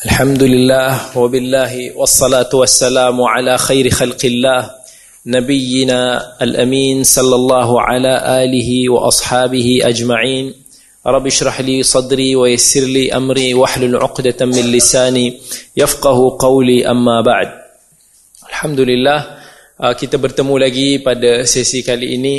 الحمد لله وبالله والصلاة والسلام على خير خلق الله نبينا الأمين صلى الله على آله وأصحابه أجمعين رب اشرح لي صدري ويسر لي أمري واحلل عقدة من لساني يفقه قولي أما بعد الحمد لله kita bertemu lagi pada sesi kali ini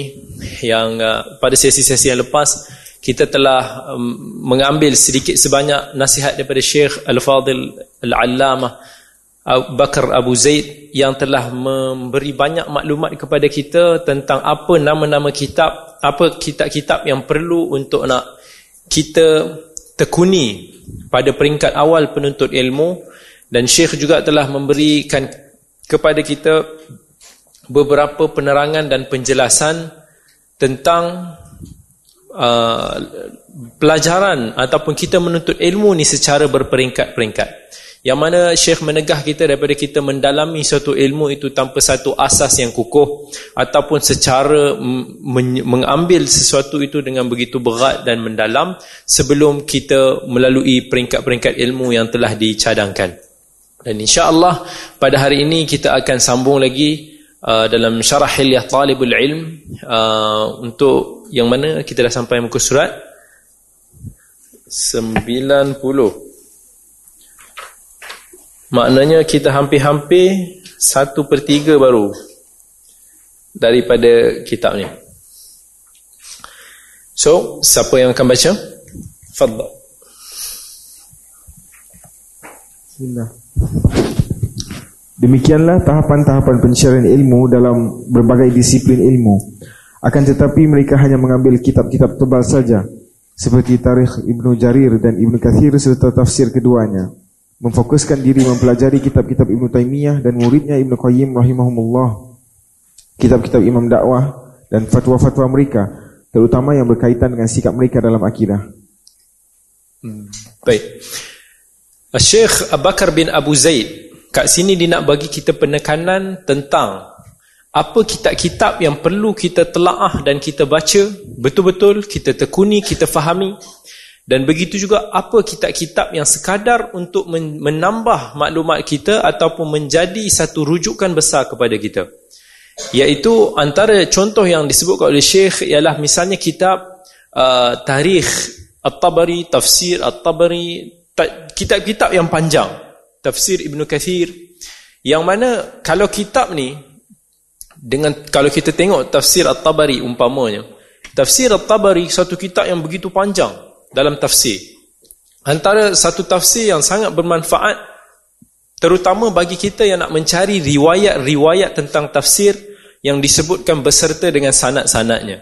yang uh, pada sesi-sesi yang lepas kita telah um, mengambil sedikit sebanyak nasihat daripada Syekh Al-Fadil Al-Allamah Bakar Abu Zaid yang telah memberi banyak maklumat kepada kita tentang apa nama-nama kitab, apa kitab-kitab yang perlu untuk nak kita tekuni pada peringkat awal penuntut ilmu. Dan Syekh juga telah memberikan kepada kita beberapa penerangan dan penjelasan tentang uh, pelajaran ataupun kita menuntut ilmu ni secara berperingkat-peringkat. Yang mana Syekh menegah kita daripada kita mendalami suatu ilmu itu tanpa satu asas yang kukuh ataupun secara mengambil sesuatu itu dengan begitu berat dan mendalam sebelum kita melalui peringkat-peringkat ilmu yang telah dicadangkan. Dan insya-Allah pada hari ini kita akan sambung lagi uh, dalam syarah hilyah talibul ilm uh, untuk yang mana kita dah sampai muka surat? 90 maknanya kita hampir-hampir 1 per 3 baru daripada kitab ni so siapa yang akan baca? Fadda Bismillah Demikianlah tahapan-tahapan pencarian ilmu dalam berbagai disiplin ilmu. Akan tetapi mereka hanya mengambil kitab-kitab tebal saja seperti Tarikh Ibnu Jarir dan Ibnu Kathir serta tafsir keduanya. Memfokuskan diri mempelajari kitab-kitab Ibnu Taimiyah dan muridnya Ibnu Qayyim rahimahumullah. Kitab-kitab Imam Dakwah dan fatwa-fatwa mereka terutama yang berkaitan dengan sikap mereka dalam akidah. Hmm. Baik. Syekh Abu Bakar bin Abu Zaid Kat sini dia nak bagi kita penekanan tentang apa kitab-kitab yang perlu kita telaah dan kita baca. Betul-betul, kita tekuni, kita fahami. Dan begitu juga apa kitab-kitab yang sekadar untuk menambah maklumat kita ataupun menjadi satu rujukan besar kepada kita. Iaitu antara contoh yang disebutkan oleh Syekh ialah misalnya kitab uh, Tarikh At-Tabari, Tafsir At-Tabari, kitab-kitab yang panjang tafsir Ibn Kathir yang mana kalau kitab ni dengan kalau kita tengok tafsir At-Tabari umpamanya tafsir At-Tabari satu kitab yang begitu panjang dalam tafsir. Antara satu tafsir yang sangat bermanfaat terutama bagi kita yang nak mencari riwayat-riwayat tentang tafsir yang disebutkan beserta dengan sanad-sanadnya.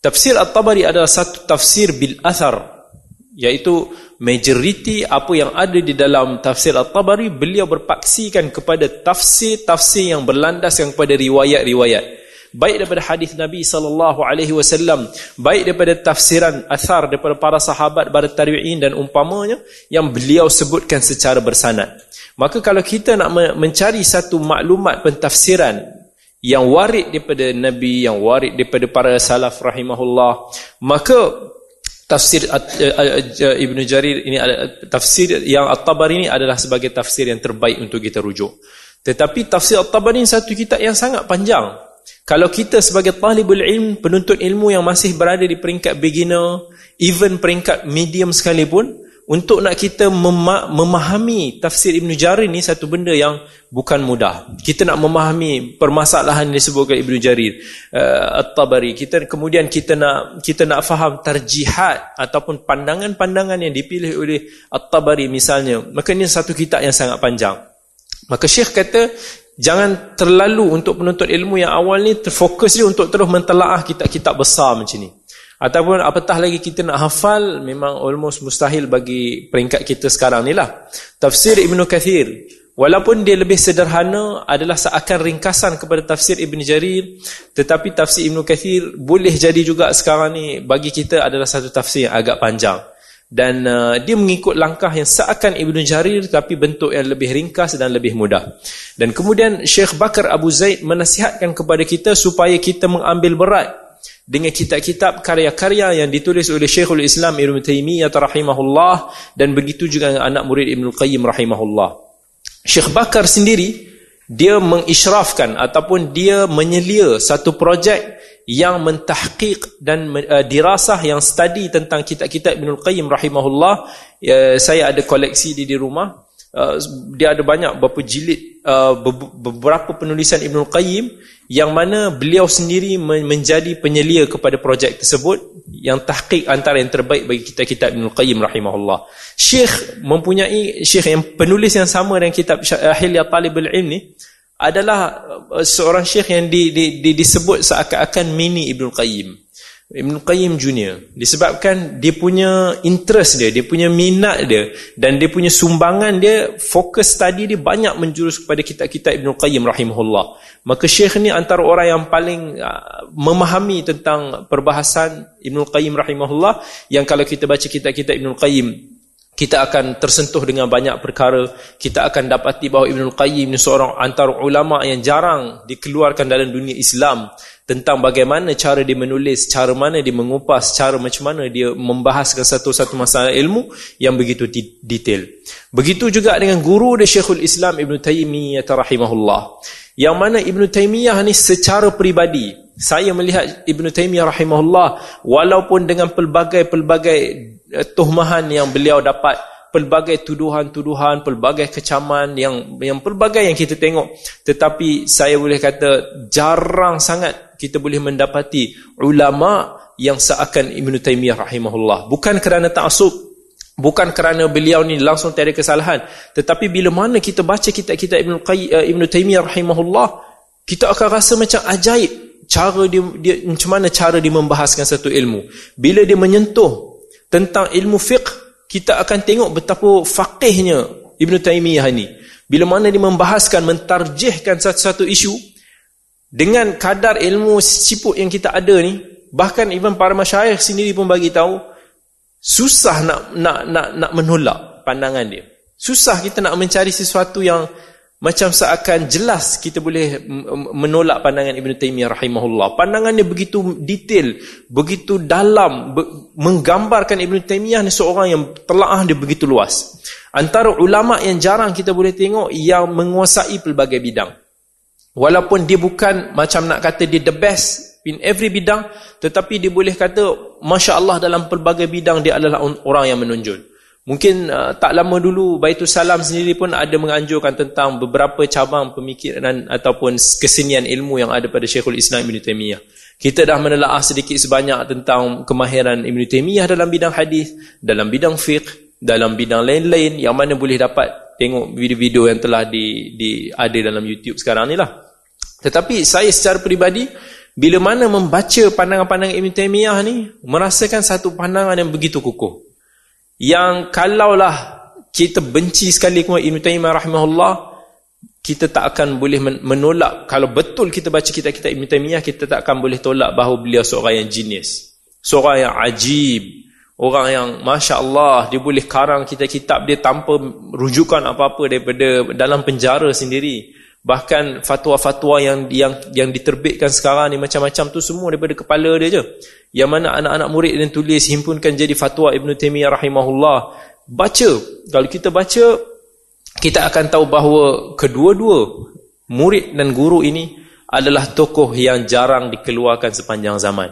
Tafsir At-Tabari adalah satu tafsir bil athar iaitu majoriti apa yang ada di dalam tafsir At-Tabari beliau berpaksikan kepada tafsir-tafsir yang berlandaskan kepada riwayat-riwayat. Baik daripada hadis Nabi sallallahu alaihi wasallam baik daripada tafsiran athar daripada para sahabat para tabi'in dan umpamanya yang beliau sebutkan secara bersanad. Maka kalau kita nak mencari satu maklumat pentafsiran yang warid daripada Nabi yang warid daripada para salaf rahimahullah maka tafsir uh, uh, uh, Ibn Jarir ini tafsir yang At-Tabari ini adalah sebagai tafsir yang terbaik untuk kita rujuk. Tetapi tafsir At-Tabari ini satu kitab yang sangat panjang. Kalau kita sebagai talibul ilm, penuntut ilmu yang masih berada di peringkat beginner, even peringkat medium sekalipun, untuk nak kita memahami tafsir Ibn Jarir ni satu benda yang bukan mudah. Kita nak memahami permasalahan yang disebutkan Ibn Jarir uh, At-Tabari. Kita kemudian kita nak kita nak faham tarjihat ataupun pandangan-pandangan yang dipilih oleh At-Tabari misalnya. Maka ini satu kitab yang sangat panjang. Maka Syekh kata jangan terlalu untuk penuntut ilmu yang awal ni terfokus dia untuk terus mentelaah kitab-kitab besar macam ni. Ataupun apatah lagi kita nak hafal memang almost mustahil bagi peringkat kita sekarang ni lah. Tafsir Ibn Kathir. Walaupun dia lebih sederhana adalah seakan ringkasan kepada tafsir Ibn Jarir. Tetapi tafsir Ibn Kathir boleh jadi juga sekarang ni bagi kita adalah satu tafsir yang agak panjang. Dan uh, dia mengikut langkah yang seakan Ibn Jarir tapi bentuk yang lebih ringkas dan lebih mudah. Dan kemudian Syekh Bakar Abu Zaid menasihatkan kepada kita supaya kita mengambil berat dengan kitab-kitab karya-karya yang ditulis oleh Syekhul Islam Ibn Taymiyah rahimahullah dan begitu juga anak murid Ibn Qayyim rahimahullah. Syekh Bakar sendiri dia mengisyrafkan ataupun dia menyelia satu projek yang mentahqiq dan uh, dirasah yang study tentang kitab-kitab Ibn Qayyim rahimahullah. Uh, saya ada koleksi di di rumah. Uh, dia ada banyak beberapa jilid uh, beberapa penulisan Ibn Qayyim yang mana beliau sendiri menjadi penyelia kepada projek tersebut yang tahqiq antara yang terbaik bagi kitab-kitab Ibn Qayyim rahimahullah. Syekh mempunyai syekh yang penulis yang sama dengan kitab Hilya Talibul Ilm ni adalah uh, seorang syekh yang di, di, di, disebut seakan-akan mini Ibn Qayyim. Ibn Qayyim Junior disebabkan dia punya interest dia, dia punya minat dia dan dia punya sumbangan dia fokus study dia banyak menjurus kepada kitab-kitab Ibn Qayyim rahimahullah. Maka syekh ni antara orang yang paling uh, memahami tentang perbahasan Ibn Qayyim rahimahullah yang kalau kita baca kitab-kitab Ibn Qayyim kita akan tersentuh dengan banyak perkara kita akan dapati bahawa Ibn Qayyim ni seorang antara ulama yang jarang dikeluarkan dalam dunia Islam tentang bagaimana cara dia menulis, cara mana dia mengupas, cara macam mana dia membahaskan satu-satu masalah ilmu yang begitu detail. Begitu juga dengan guru dia Syekhul Islam Ibn Taymiyah rahimahullah. Yang mana Ibn Taymiyah ni secara peribadi, saya melihat Ibn Taymiyah rahimahullah walaupun dengan pelbagai-pelbagai eh, tuhmahan yang beliau dapat pelbagai tuduhan-tuduhan, pelbagai kecaman yang yang pelbagai yang kita tengok. Tetapi saya boleh kata jarang sangat kita boleh mendapati ulama yang seakan Ibn Taymiyah rahimahullah. Bukan kerana ta'asub, bukan kerana beliau ni langsung tiada kesalahan. Tetapi bila mana kita baca kitab-kitab Ibn, uh, Ibn Taymiyah rahimahullah, kita akan rasa macam ajaib cara dia, dia macam mana cara dia membahaskan satu ilmu. Bila dia menyentuh tentang ilmu fiqh kita akan tengok betapa faqihnya Ibn Taymiyah ni. Bila mana dia membahaskan, mentarjihkan satu-satu isu dengan kadar ilmu siput yang kita ada ni, bahkan even para masyayikh sendiri pun bagi tahu susah nak nak nak nak menolak pandangan dia. Susah kita nak mencari sesuatu yang macam seakan jelas kita boleh menolak pandangan Ibn Taymiyah rahimahullah. Pandangannya begitu detail, begitu dalam, be menggambarkan Ibn Taymiyah ni seorang yang telaah dia begitu luas. Antara ulama yang jarang kita boleh tengok yang menguasai pelbagai bidang. Walaupun dia bukan macam nak kata dia the best in every bidang, tetapi dia boleh kata Masya Allah dalam pelbagai bidang dia adalah orang yang menonjol. Mungkin uh, tak lama dulu Baitul Salam sendiri pun ada menganjurkan tentang beberapa cabang pemikiran ataupun kesenian ilmu yang ada pada Syekhul Islam Ibn Taymiyah. Kita dah menelaah sedikit sebanyak tentang kemahiran Ibn Taymiyah dalam bidang hadis, dalam bidang fiqh, dalam bidang lain-lain yang mana boleh dapat tengok video-video yang telah di, di ada dalam YouTube sekarang ni lah. Tetapi saya secara peribadi bila mana membaca pandangan-pandangan Ibn Taymiyah ni merasakan satu pandangan yang begitu kukuh yang kalaulah kita benci sekali kepada Ibn Taymiyah rahimahullah kita tak akan boleh menolak. Kalau betul kita baca kitab-kitab Ibn Taymiyah kita tak akan boleh tolak bahawa beliau seorang yang jenis seorang yang ajib orang yang Masya Allah dia boleh karang kitab-kitab dia tanpa rujukan apa-apa daripada dalam penjara sendiri bahkan fatwa-fatwa yang yang yang diterbitkan sekarang ni macam-macam tu semua daripada kepala dia je. Yang mana anak-anak murid yang tulis himpunkan jadi fatwa Ibn Taimiyah rahimahullah. Baca. Kalau kita baca kita akan tahu bahawa kedua-dua murid dan guru ini adalah tokoh yang jarang dikeluarkan sepanjang zaman.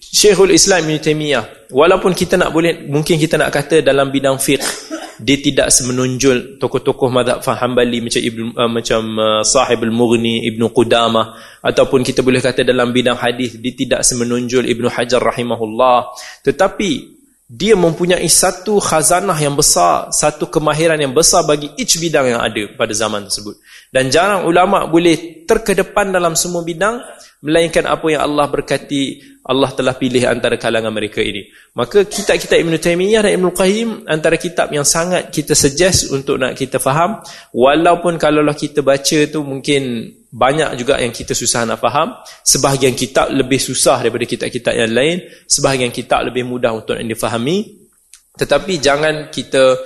Syekhul Islam Ibn Taimiyah walaupun kita nak boleh mungkin kita nak kata dalam bidang fiqh dia tidak semenonjol tokoh-tokoh mazhab Hanbali macam Ibn, uh, macam uh, Sahib al-Mughni, Ibn Qudamah ataupun kita boleh kata dalam bidang hadis dia tidak semenonjol Ibn Hajar rahimahullah. Tetapi dia mempunyai satu khazanah yang besar, satu kemahiran yang besar bagi each bidang yang ada pada zaman tersebut. Dan jarang ulama boleh terkedepan dalam semua bidang melainkan apa yang Allah berkati Allah telah pilih antara kalangan mereka ini. Maka kitab-kitab Ibn Taymiyah dan Ibn Qayyim antara kitab yang sangat kita suggest untuk nak kita faham. Walaupun kalaulah kita baca tu mungkin banyak juga yang kita susah nak faham. Sebahagian kitab lebih susah daripada kitab-kitab yang lain. Sebahagian kitab lebih mudah untuk difahami. Tetapi jangan kita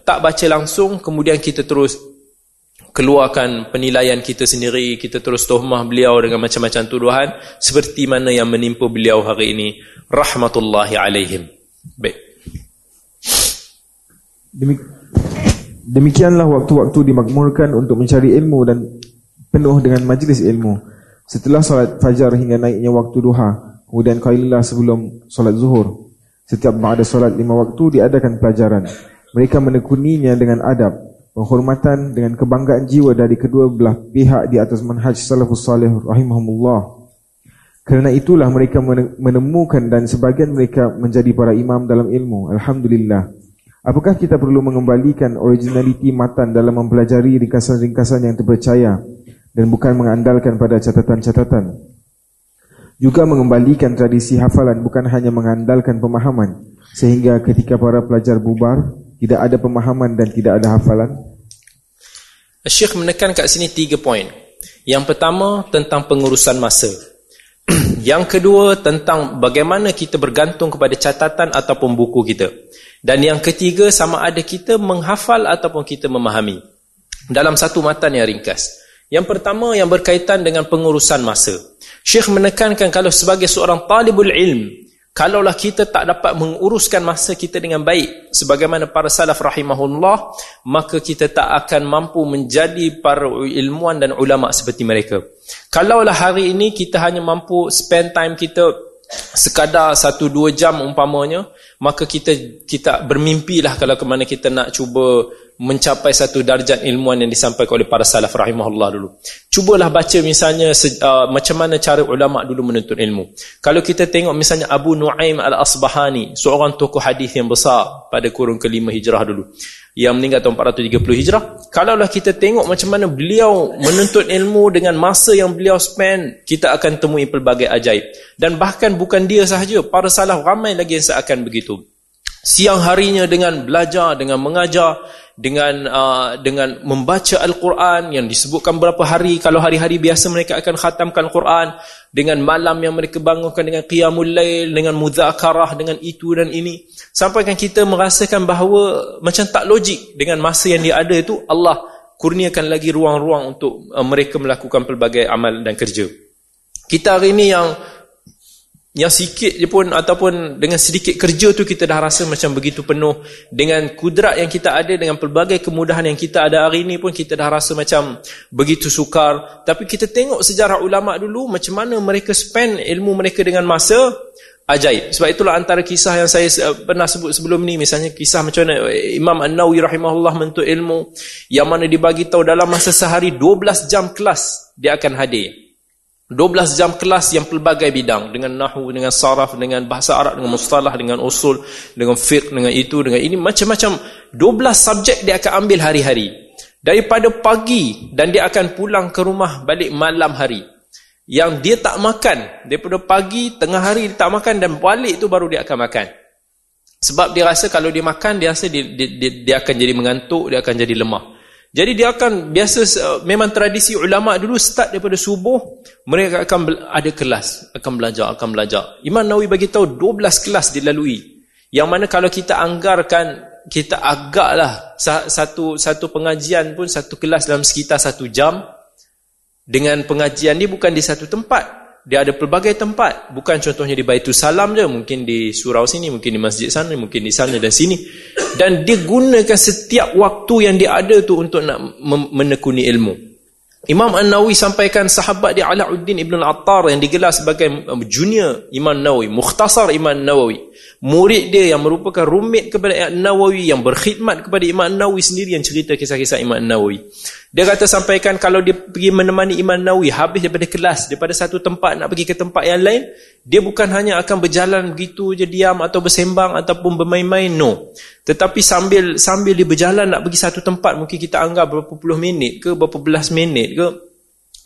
tak baca langsung kemudian kita terus keluarkan penilaian kita sendiri, kita terus tohmah beliau dengan macam-macam tuduhan seperti mana yang menimpa beliau hari ini. Rahmatullahi alaihim. Baik. Demikianlah waktu-waktu dimakmurkan untuk mencari ilmu dan penuh dengan majlis ilmu. Setelah solat fajar hingga naiknya waktu duha, kemudian kailah sebelum solat zuhur. Setiap ada solat lima waktu diadakan pelajaran. Mereka menekuninya dengan adab, penghormatan dengan kebanggaan jiwa dari kedua belah pihak di atas manhaj salafus salih rahimahumullah. Kerana itulah mereka menemukan dan sebagian mereka menjadi para imam dalam ilmu. Alhamdulillah. Apakah kita perlu mengembalikan originaliti matan dalam mempelajari ringkasan-ringkasan yang terpercaya dan bukan mengandalkan pada catatan-catatan? Juga mengembalikan tradisi hafalan bukan hanya mengandalkan pemahaman sehingga ketika para pelajar bubar tidak ada pemahaman dan tidak ada hafalan. Syekh menekan kat sini tiga poin. Yang pertama tentang pengurusan masa. Yang kedua tentang bagaimana kita bergantung kepada catatan ataupun buku kita. Dan yang ketiga sama ada kita menghafal ataupun kita memahami. Dalam satu matan yang ringkas. Yang pertama yang berkaitan dengan pengurusan masa. Syekh menekankan kalau sebagai seorang talibul ilm, kalaulah kita tak dapat menguruskan masa kita dengan baik, sebagaimana para salaf rahimahullah, maka kita tak akan mampu menjadi para ilmuwan dan ulama seperti mereka. Kalaulah hari ini kita hanya mampu spend time kita sekadar satu dua jam umpamanya, maka kita kita bermimpilah kalau ke mana kita nak cuba mencapai satu darjat ilmuan yang disampaikan oleh para salaf rahimahullah dulu. Cubalah baca misalnya uh, macam mana cara ulama dulu menuntut ilmu. Kalau kita tengok misalnya Abu Nuaim Al-Asbahani, seorang tokoh hadis yang besar pada kurun kelima hijrah dulu yang meninggal tahun 430 hijrah. Kalaulah kita tengok macam mana beliau menuntut ilmu dengan masa yang beliau spend, kita akan temui pelbagai ajaib. Dan bahkan bukan dia sahaja, para salaf ramai lagi yang seakan begitu. Siang harinya dengan belajar, dengan mengajar, dengan uh, dengan membaca Al-Quran yang disebutkan berapa hari. Kalau hari-hari biasa mereka akan khatamkan Al-Quran dengan malam yang mereka bangunkan dengan qiyamul lail dengan muzakarah dengan itu dan ini. Sampai kan kita merasakan bahawa macam tak logik dengan masa yang dia ada itu Allah kurniakan lagi ruang-ruang untuk uh, mereka melakukan pelbagai amal dan kerja. Kita hari ini yang yang sikit je pun ataupun dengan sedikit kerja tu kita dah rasa macam begitu penuh. Dengan kudrat yang kita ada dengan pelbagai kemudahan yang kita ada hari ini pun kita dah rasa macam begitu sukar. Tapi kita tengok sejarah ulama dulu macam mana mereka spend ilmu mereka dengan masa ajaib. Sebab itulah antara kisah yang saya pernah sebut sebelum ni. Misalnya kisah macam mana Imam An-Nawi rahimahullah menuntut ilmu yang mana dibagi tahu dalam masa sehari 12 jam kelas dia akan hadir 12 jam kelas yang pelbagai bidang dengan nahu, dengan saraf, dengan bahasa Arab, dengan mustalah, dengan usul, dengan fiqh, dengan itu, dengan ini macam-macam 12 subjek dia akan ambil hari-hari. Daripada pagi dan dia akan pulang ke rumah balik malam hari. Yang dia tak makan daripada pagi, tengah hari dia tak makan dan balik tu baru dia akan makan. Sebab dia rasa kalau dia makan dia rasa dia, dia, dia, dia akan jadi mengantuk, dia akan jadi lemah. Jadi dia akan biasa memang tradisi ulama dulu start daripada subuh mereka akan ada kelas, akan belajar, akan belajar. Imam Nawawi bagi tahu 12 kelas dilalui. Yang mana kalau kita anggarkan kita agaklah satu satu pengajian pun satu kelas dalam sekitar satu jam dengan pengajian ni bukan di satu tempat dia ada pelbagai tempat bukan contohnya di Baitul Salam je mungkin di surau sini mungkin di masjid sana mungkin di sana dan sini dan dia gunakan setiap waktu yang dia ada tu untuk nak menekuni ilmu Imam An-Nawawi sampaikan sahabat dia Alauddin Ibn Al-Attar yang digelar sebagai junior Imam Nawawi, mukhtasar Imam Nawawi. Murid dia yang merupakan rumit kepada Imam Nawawi yang berkhidmat kepada Imam Nawawi sendiri yang cerita kisah-kisah Imam Nawawi. Dia kata sampaikan kalau dia pergi menemani Imam Nawawi habis daripada kelas, daripada satu tempat nak pergi ke tempat yang lain, dia bukan hanya akan berjalan begitu je diam atau bersembang ataupun bermain-main, no. Tetapi sambil sambil dia berjalan nak pergi satu tempat, mungkin kita anggap berapa puluh minit ke berapa belas minit ke,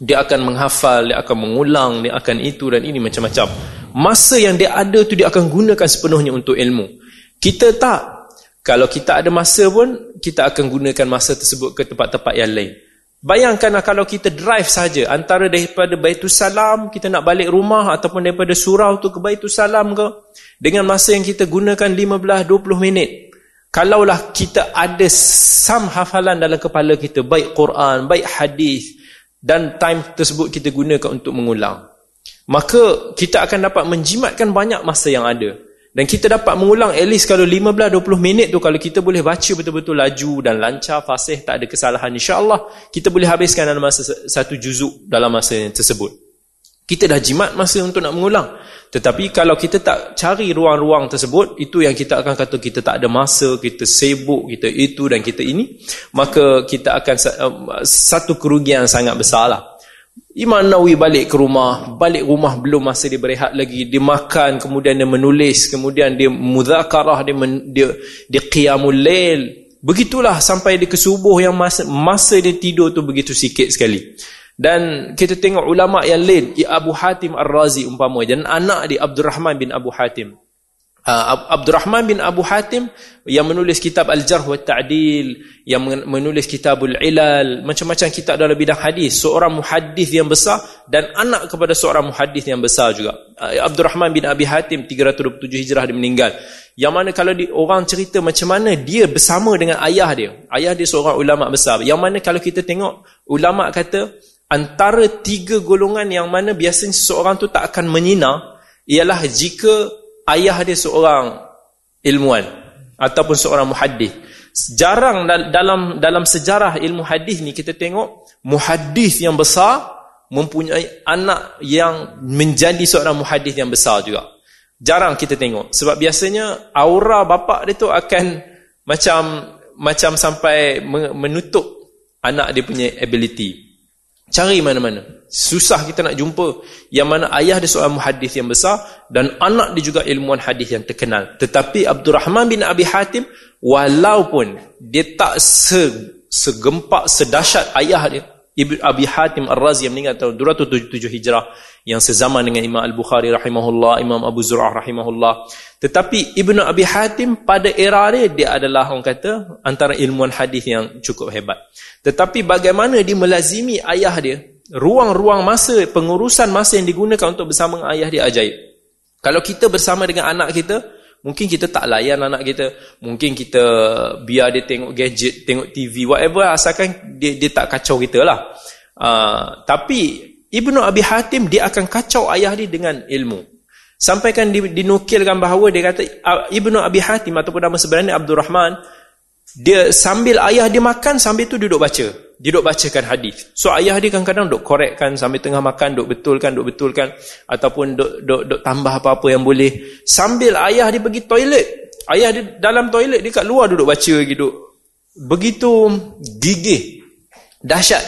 dia akan menghafal, dia akan mengulang, dia akan itu dan ini macam-macam masa yang dia ada tu dia akan gunakan sepenuhnya untuk ilmu. Kita tak. Kalau kita ada masa pun, kita akan gunakan masa tersebut ke tempat-tempat yang lain. Bayangkanlah kalau kita drive saja antara daripada Baitul Salam, kita nak balik rumah ataupun daripada surau tu ke Baitul Salam ke, dengan masa yang kita gunakan 15-20 minit. kalaulah kita ada sam hafalan dalam kepala kita baik Quran baik hadis dan time tersebut kita gunakan untuk mengulang maka kita akan dapat menjimatkan banyak masa yang ada dan kita dapat mengulang at least kalau 15-20 minit tu kalau kita boleh baca betul-betul laju dan lancar fasih tak ada kesalahan insyaAllah kita boleh habiskan dalam masa satu juzuk dalam masa tersebut kita dah jimat masa untuk nak mengulang. Tetapi kalau kita tak cari ruang-ruang tersebut, itu yang kita akan kata kita tak ada masa, kita sibuk, kita itu dan kita ini, maka kita akan um, satu kerugian sangat besar lah. Imam Nawawi balik ke rumah, balik rumah belum masa dia berehat lagi, dia makan, kemudian dia menulis, kemudian dia mudhakarah, dia, men, dia, dia qiyamul lail. Begitulah sampai dia ke subuh yang masa, masa dia tidur tu begitu sikit sekali. Dan kita tengok ulama yang lain, Abu Hatim Ar-Razi umpama dan anak dia Abdul Rahman bin Abu Hatim. Uh, Abdul Rahman bin Abu Hatim yang menulis kitab Al-Jarh wa Ta'dil, yang menulis kitabul Ilal, macam-macam kitab dalam bidang hadis, seorang muhaddis yang besar dan anak kepada seorang muhaddis yang besar juga. Uh, Abdul Rahman bin Abi Hatim 327 Hijrah dia meninggal. Yang mana kalau di, orang cerita macam mana dia bersama dengan ayah dia. Ayah dia seorang ulama besar. Yang mana kalau kita tengok ulama kata antara tiga golongan yang mana biasanya seseorang tu tak akan menyina ialah jika ayah dia seorang ilmuwan ataupun seorang muhaddis. Jarang dalam dalam sejarah ilmu hadis ni kita tengok muhaddis yang besar mempunyai anak yang menjadi seorang muhaddis yang besar juga. Jarang kita tengok sebab biasanya aura bapa dia tu akan macam macam sampai menutup anak dia punya ability. Cari mana-mana. Susah kita nak jumpa yang mana ayah dia seorang muhadis yang besar dan anak dia juga ilmuwan hadis yang terkenal. Tetapi Abdul Rahman bin Abi Hatim walaupun dia tak se segempak sedahsyat ayah dia Ibn Abi Hatim Ar-Razi yang meninggal tahun 277 Hijrah yang sezaman dengan Imam Al-Bukhari rahimahullah, Imam Abu Zur'ah rahimahullah. Tetapi Ibn Abi Hatim pada era dia, dia adalah orang kata antara ilmuwan hadis yang cukup hebat. Tetapi bagaimana dia melazimi ayah dia, ruang-ruang masa, pengurusan masa yang digunakan untuk bersama dengan ayah dia ajaib. Kalau kita bersama dengan anak kita, mungkin kita tak layan anak kita. Mungkin kita biar dia tengok gadget, tengok TV, whatever, asalkan dia, dia tak kacau kita lah. Uh, tapi Ibnu Abi Hatim, dia akan kacau ayah dia dengan ilmu. Sampaikan dinukilkan bahawa dia kata, Ibnu Abi Hatim ataupun nama sebenarnya Abdul Rahman, dia sambil ayah dia makan sambil tu duduk baca dia duduk bacakan hadis. So ayah dia kadang-kadang duduk korekkan sambil tengah makan duduk betulkan duduk betulkan ataupun duduk, duduk, duduk tambah apa-apa yang boleh. Sambil ayah dia pergi toilet. Ayah dia dalam toilet dia kat luar duduk baca gitu begitu gigih. Dahsyat.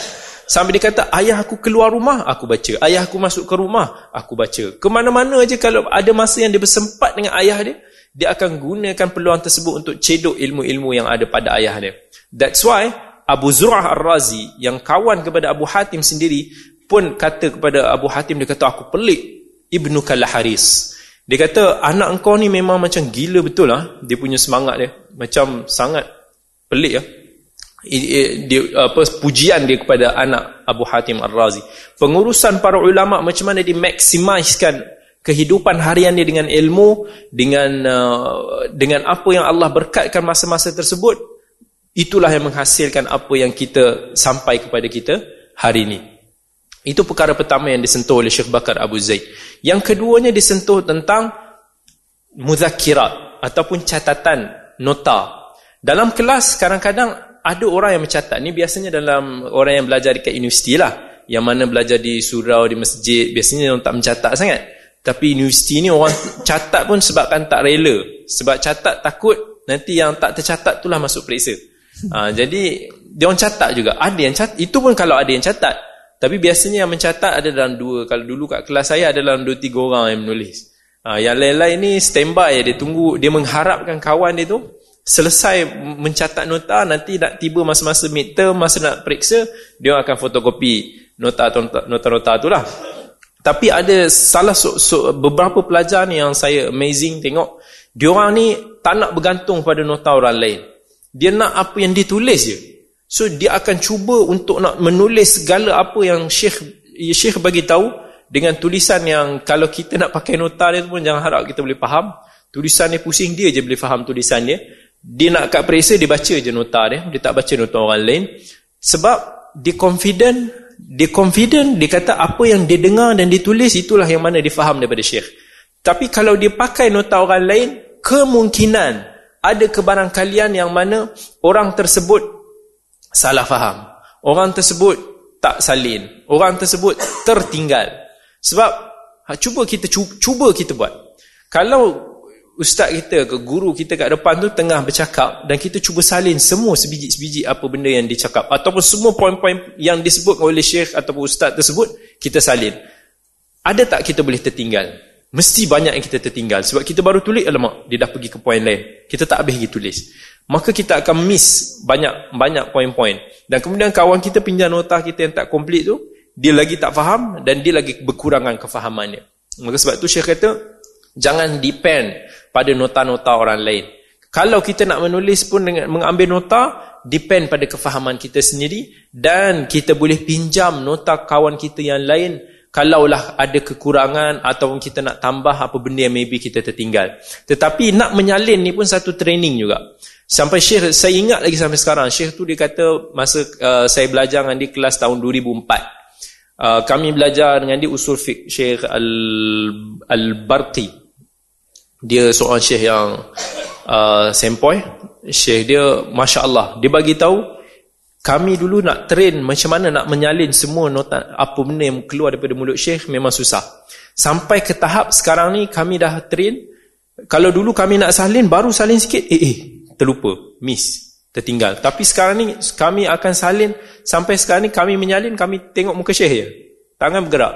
Sambil dia kata ayah aku keluar rumah aku baca. Ayah aku masuk ke rumah aku baca. Ke mana-mana aja kalau ada masa yang dia bersempat dengan ayah dia dia akan gunakan peluang tersebut untuk cedok ilmu-ilmu yang ada pada ayah dia. That's why Abu Zur'ah Ar-Razi yang kawan kepada Abu Hatim sendiri pun kata kepada Abu Hatim, dia kata aku pelik Ibnu Kalaharis. Dia kata anak engkau ni memang macam gila betul lah. Dia punya semangat dia. Macam sangat pelik lah. Dia, apa, pujian dia kepada anak Abu Hatim Ar-Razi. Pengurusan para ulama macam mana dimaksimiskan kehidupan harian dia dengan ilmu dengan uh, dengan apa yang Allah berkatkan masa-masa tersebut itulah yang menghasilkan apa yang kita sampai kepada kita hari ini. Itu perkara pertama yang disentuh oleh Syekh Bakar Abu Zaid. Yang keduanya disentuh tentang muzakirat ataupun catatan nota. Dalam kelas kadang-kadang ada orang yang mencatat. Ni biasanya dalam orang yang belajar dekat universiti lah. Yang mana belajar di surau di masjid biasanya orang tak mencatat sangat. Tapi universiti ni orang catat pun sebabkan tak rela. Sebab catat takut nanti yang tak tercatat itulah masuk periksa. Ha, jadi dia orang catat juga. Ada yang catat. Itu pun kalau ada yang catat. Tapi biasanya yang mencatat ada dalam dua. Kalau dulu kat kelas saya ada dalam dua tiga orang yang menulis. Ha, yang lain-lain ni standby. Dia tunggu. Dia mengharapkan kawan dia tu selesai mencatat nota. Nanti nak tiba masa-masa midterm, masa nak periksa. Dia akan fotokopi nota-nota tu lah. Tapi ada salah so, so, beberapa pelajar ni yang saya amazing tengok. Diorang ni tak nak bergantung pada nota orang lain. Dia nak apa yang ditulis je. So dia akan cuba untuk nak menulis segala apa yang Syekh Syekh bagi tahu dengan tulisan yang kalau kita nak pakai nota dia pun jangan harap kita boleh faham. Tulisan dia pusing dia je boleh faham tulisan dia. dia nak kat periksa dia baca je nota dia dia tak baca nota orang lain sebab dia confident dia confident dia kata apa yang dia dengar dan ditulis itulah yang mana dia faham daripada syekh tapi kalau dia pakai nota orang lain kemungkinan ada kebarangkalian yang mana orang tersebut salah faham. Orang tersebut tak salin. Orang tersebut tertinggal. Sebab ha, cuba kita cuba kita buat. Kalau ustaz kita ke guru kita kat depan tu tengah bercakap dan kita cuba salin semua sebiji-sebiji apa benda yang dicakap ataupun semua poin-poin yang disebut oleh syekh ataupun ustaz tersebut kita salin. Ada tak kita boleh tertinggal mesti banyak yang kita tertinggal. Sebab kita baru tulis alamak dia dah pergi ke poin lain. Kita tak habis lagi tulis. Maka kita akan miss banyak banyak poin-poin. Dan kemudian kawan kita pinjam nota kita yang tak komplit tu dia lagi tak faham dan dia lagi berkurangan kefahamannya. Maka sebab tu syekh kata jangan depend pada nota-nota orang lain. Kalau kita nak menulis pun dengan mengambil nota, depend pada kefahaman kita sendiri dan kita boleh pinjam nota kawan kita yang lain kalaulah ada kekurangan ataupun kita nak tambah apa benda yang maybe kita tertinggal. Tetapi nak menyalin ni pun satu training juga. Sampai Syekh, saya ingat lagi sampai sekarang, Syekh tu dia kata masa uh, saya belajar dengan dia kelas tahun 2004. Uh, kami belajar dengan dia usul fiqh Syekh Al-Barqi. Al dia seorang syekh yang uh, sempoi syekh dia Masya Allah dia bagi tahu kami dulu nak train macam mana nak menyalin semua nota apa benda yang keluar daripada mulut syekh memang susah. Sampai ke tahap sekarang ni kami dah train. Kalau dulu kami nak salin baru salin sikit. Eh eh terlupa. Miss. Tertinggal. Tapi sekarang ni kami akan salin. Sampai sekarang ni kami menyalin kami tengok muka syekh je. Tangan bergerak.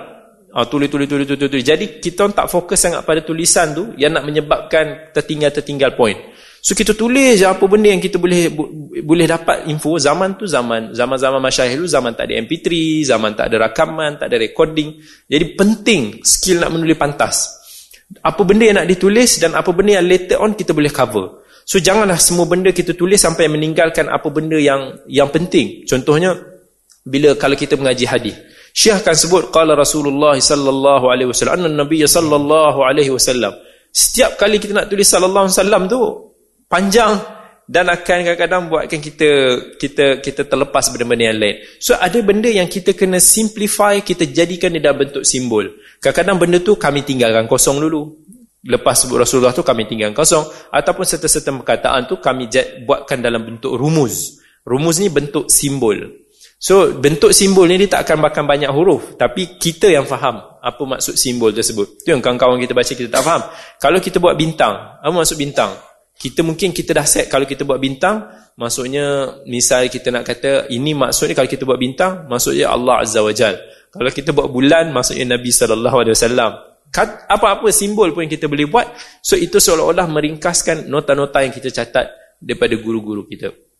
Ah, tulis, tulis, tulis, tulis, tulis. Jadi kita tak fokus sangat pada tulisan tu. Yang nak menyebabkan tertinggal-tertinggal point. So kita tulis je apa benda yang kita boleh boleh dapat info zaman tu zaman zaman-zaman masyayikh dulu zaman tak ada MP3, zaman tak ada rakaman, tak ada recording. Jadi penting skill nak menulis pantas. Apa benda yang nak ditulis dan apa benda yang later on kita boleh cover. So janganlah semua benda kita tulis sampai meninggalkan apa benda yang yang penting. Contohnya bila kalau kita mengaji hadis. Syekh akan sebut qala Rasulullah sallallahu alaihi wasallam anna nabiy sallallahu alaihi wasallam. Setiap kali kita nak tulis sallallahu alaihi wasallam tu panjang dan akan kadang-kadang buatkan kita kita kita terlepas benda-benda yang lain. So ada benda yang kita kena simplify, kita jadikan dia dalam bentuk simbol. Kadang-kadang benda tu kami tinggalkan kosong dulu. Lepas sebut Rasulullah tu kami tinggalkan kosong ataupun serta-serta perkataan tu kami buatkan dalam bentuk rumus. Rumus ni bentuk simbol. So bentuk simbol ni dia tak akan makan banyak huruf Tapi kita yang faham apa maksud simbol tersebut Itu yang kawan-kawan kita baca kita tak faham Kalau kita buat bintang, apa maksud bintang? Kita mungkin kita dah set kalau kita buat bintang Maksudnya misal kita nak kata Ini maksudnya kalau kita buat bintang Maksudnya Allah Azza wa Jal Kalau kita buat bulan maksudnya Nabi SAW Apa-apa simbol pun yang kita boleh buat So itu seolah-olah meringkaskan nota-nota yang kita catat Daripada guru-guru kita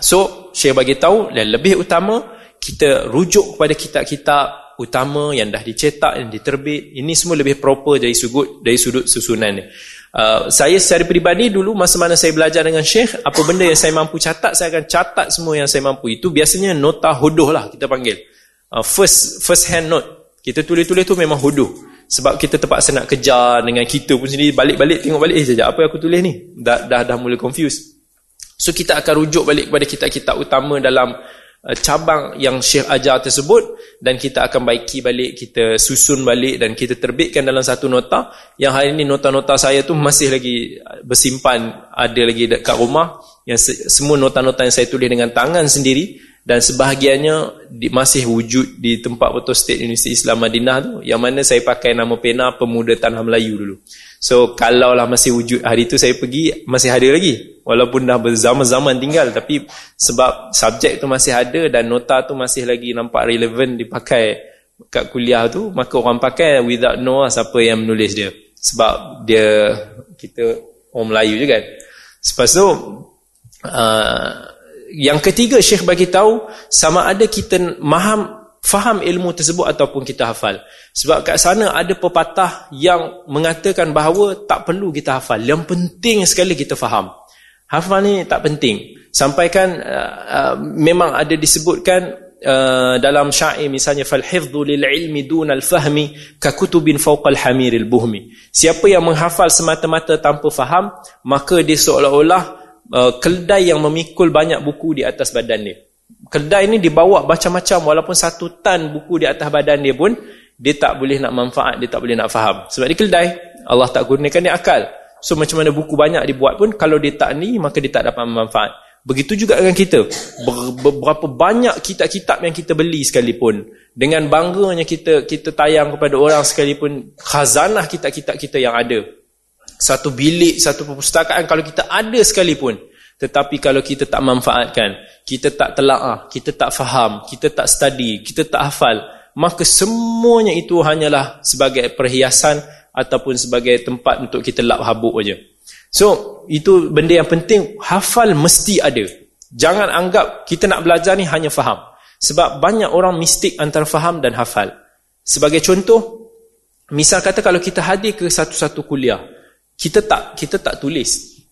So, Syekh bagi tahu dan lebih utama kita rujuk kepada kitab-kitab utama yang dah dicetak dan diterbit. Ini semua lebih proper dari sudut dari sudut susunan ni. Uh, saya secara peribadi dulu masa mana saya belajar dengan Syekh, apa benda yang saya mampu catat, saya akan catat semua yang saya mampu. Itu biasanya nota hodoh lah kita panggil. Uh, first first hand note. Kita tulis-tulis tu memang hodoh. Sebab kita terpaksa nak kejar dengan kita pun sendiri balik-balik tengok balik eh sekejap apa aku tulis ni. Dah dah dah mula confused. So kita akan rujuk balik kepada kitab-kitab utama dalam cabang yang Syekh ajar tersebut dan kita akan baiki balik, kita susun balik dan kita terbitkan dalam satu nota. Yang hari ini nota-nota saya tu masih lagi bersimpan ada lagi dekat rumah yang semua nota-nota yang saya tulis dengan tangan sendiri dan sebahagiannya di, masih wujud di tempat Betul State University Islam Madinah tu yang mana saya pakai nama pena Pemuda Tanah Melayu dulu. So kalau lah masih wujud hari tu saya pergi masih ada lagi walaupun dah berzaman-zaman tinggal tapi sebab subjek tu masih ada dan nota tu masih lagi nampak relevan dipakai kat kuliah tu maka orang pakai without know siapa yang menulis dia sebab dia kita orang Melayu je kan lepas tu uh, yang ketiga Syekh bagi tahu sama ada kita maham faham ilmu tersebut ataupun kita hafal. Sebab kat sana ada pepatah yang mengatakan bahawa tak perlu kita hafal. Yang penting sekali kita faham. Hafal ni tak penting. Sampaikan uh, uh, memang ada disebutkan uh, dalam syair misalnya fal hifdhu lil ilmi dun al fahmi ka kutubin fawqa al hamir al buhmi. Siapa yang menghafal semata-mata tanpa faham, maka dia seolah-olah uh, keldai yang memikul banyak buku di atas badan dia. Keldai ni dibawa macam-macam walaupun satu tan buku di atas badan dia pun dia tak boleh nak manfaat, dia tak boleh nak faham. Sebab dia keldai, Allah tak gunakan dia akal. So macam mana buku banyak dibuat pun kalau dia tak ni maka dia tak dapat manfaat. Begitu juga dengan kita. Berapa banyak kitab-kitab yang kita beli sekalipun. Dengan bangganya kita kita tayang kepada orang sekalipun khazanah kitab-kitab kita yang ada. Satu bilik, satu perpustakaan kalau kita ada sekalipun. Tetapi kalau kita tak manfaatkan, kita tak telaah, kita tak faham, kita tak study, kita tak hafal, maka semuanya itu hanyalah sebagai perhiasan ataupun sebagai tempat untuk kita lap habuk saja. So, itu benda yang penting, hafal mesti ada. Jangan anggap kita nak belajar ni hanya faham. Sebab banyak orang mistik antara faham dan hafal. Sebagai contoh, misal kata kalau kita hadir ke satu-satu kuliah, kita tak kita tak tulis.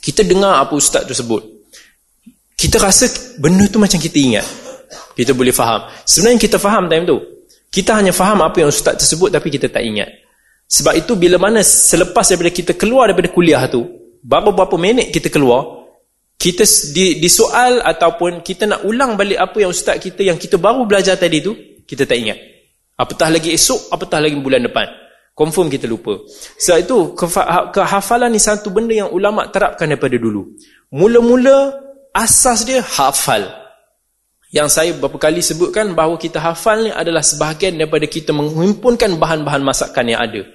Kita dengar apa ustaz tu sebut. Kita rasa benda tu macam kita ingat. Kita boleh faham. Sebenarnya kita faham time tu. Kita hanya faham apa yang ustaz tersebut tapi kita tak ingat. Sebab itu bila mana selepas daripada kita keluar daripada kuliah tu, berapa-berapa minit kita keluar, kita di, di soal ataupun kita nak ulang balik apa yang ustaz kita yang kita baru belajar tadi tu, kita tak ingat. Apatah lagi esok, apatah lagi bulan depan. Confirm kita lupa. Sebab itu kehafalan ni satu benda yang ulama terapkan daripada dulu. Mula-mula asas dia hafal. Yang saya beberapa kali sebutkan bahawa kita hafal ni adalah sebahagian daripada kita menghimpunkan bahan-bahan masakan yang ada.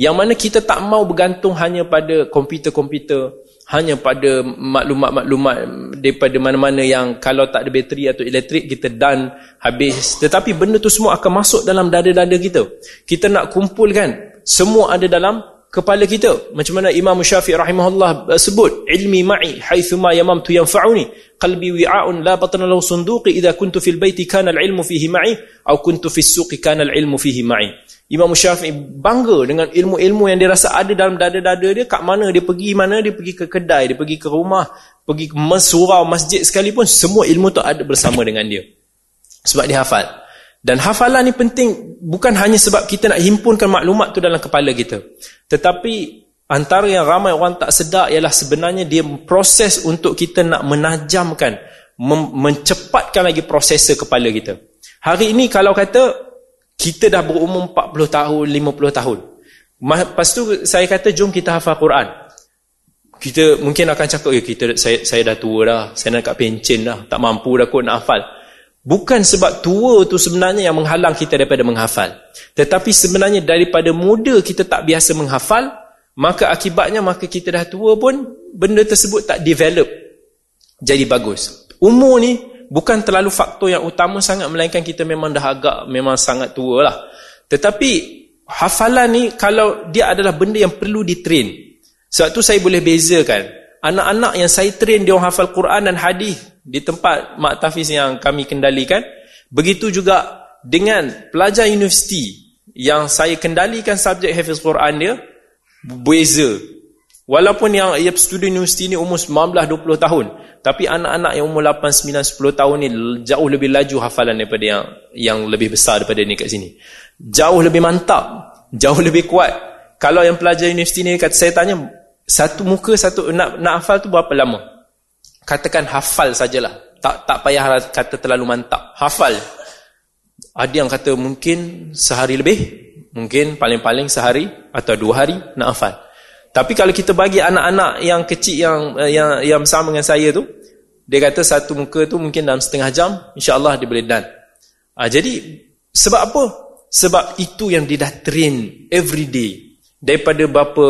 Yang mana kita tak mau bergantung hanya pada komputer-komputer, hanya pada maklumat-maklumat daripada mana-mana yang kalau tak ada bateri atau elektrik kita dan habis. Tetapi benda tu semua akan masuk dalam dada-dada kita. Kita nak kumpulkan, semua ada dalam kepala kita. Macam mana Imam Syafi'i rahimahullah uh, sebut ilmi ma'i haitsu ma yamamtu yanfa'uni. Qalbi wi'a'un la batna lahu sunduqi. Idza kuntu fil baiti kana al-ilmu fihi ma'i aw kuntu fis suqi kana al-ilmu fihi ma'i. Imam Syafi'i bangga dengan ilmu-ilmu yang dia rasa ada dalam dada-dada dia kat mana dia pergi mana dia pergi ke kedai dia pergi ke rumah pergi ke surau masjid sekalipun semua ilmu tu ada bersama dengan dia. Sebab dia hafal dan hafalan ni penting bukan hanya sebab kita nak himpunkan maklumat tu dalam kepala kita. Tetapi antara yang ramai orang tak sedar ialah sebenarnya dia proses untuk kita nak menajamkan, mencepatkan lagi prosesor kepala kita. Hari ini kalau kata kita dah berumur 40 tahun, 50 tahun. Lepas tu saya kata jom kita hafal Quran. Kita mungkin akan cakap ya kita saya saya dah tua dah, saya nak kat pencen dah, tak mampu dah kot nak hafal. Bukan sebab tua tu sebenarnya yang menghalang kita daripada menghafal. Tetapi sebenarnya daripada muda kita tak biasa menghafal, maka akibatnya maka kita dah tua pun benda tersebut tak develop jadi bagus. Umur ni bukan terlalu faktor yang utama sangat melainkan kita memang dah agak memang sangat tua lah. Tetapi hafalan ni kalau dia adalah benda yang perlu ditrain. Sebab tu saya boleh bezakan. Anak-anak yang saya train dia hafal Quran dan hadis di tempat mak tafiz yang kami kendalikan. Begitu juga dengan pelajar universiti yang saya kendalikan subjek hafiz Quran dia berbeza walaupun yang ia student universiti ni umur 19-20 tahun tapi anak-anak yang umur 8-9-10 tahun ni jauh lebih laju hafalan daripada yang yang lebih besar daripada ni kat sini. Jauh lebih mantap jauh lebih kuat. Kalau yang pelajar universiti ni kata saya tanya satu muka satu nak nak hafal tu berapa lama? Katakan hafal sajalah. Tak tak payah kata terlalu mantap. Hafal. Ada yang kata mungkin sehari lebih mungkin paling-paling sehari atau dua hari nak hafal. Tapi kalau kita bagi anak-anak yang kecil yang yang yang bersama dengan saya tu dia kata satu muka tu mungkin dalam setengah jam insya-Allah dia boleh done. Ha, jadi sebab apa? Sebab itu yang dia dah train every day. Daripada berapa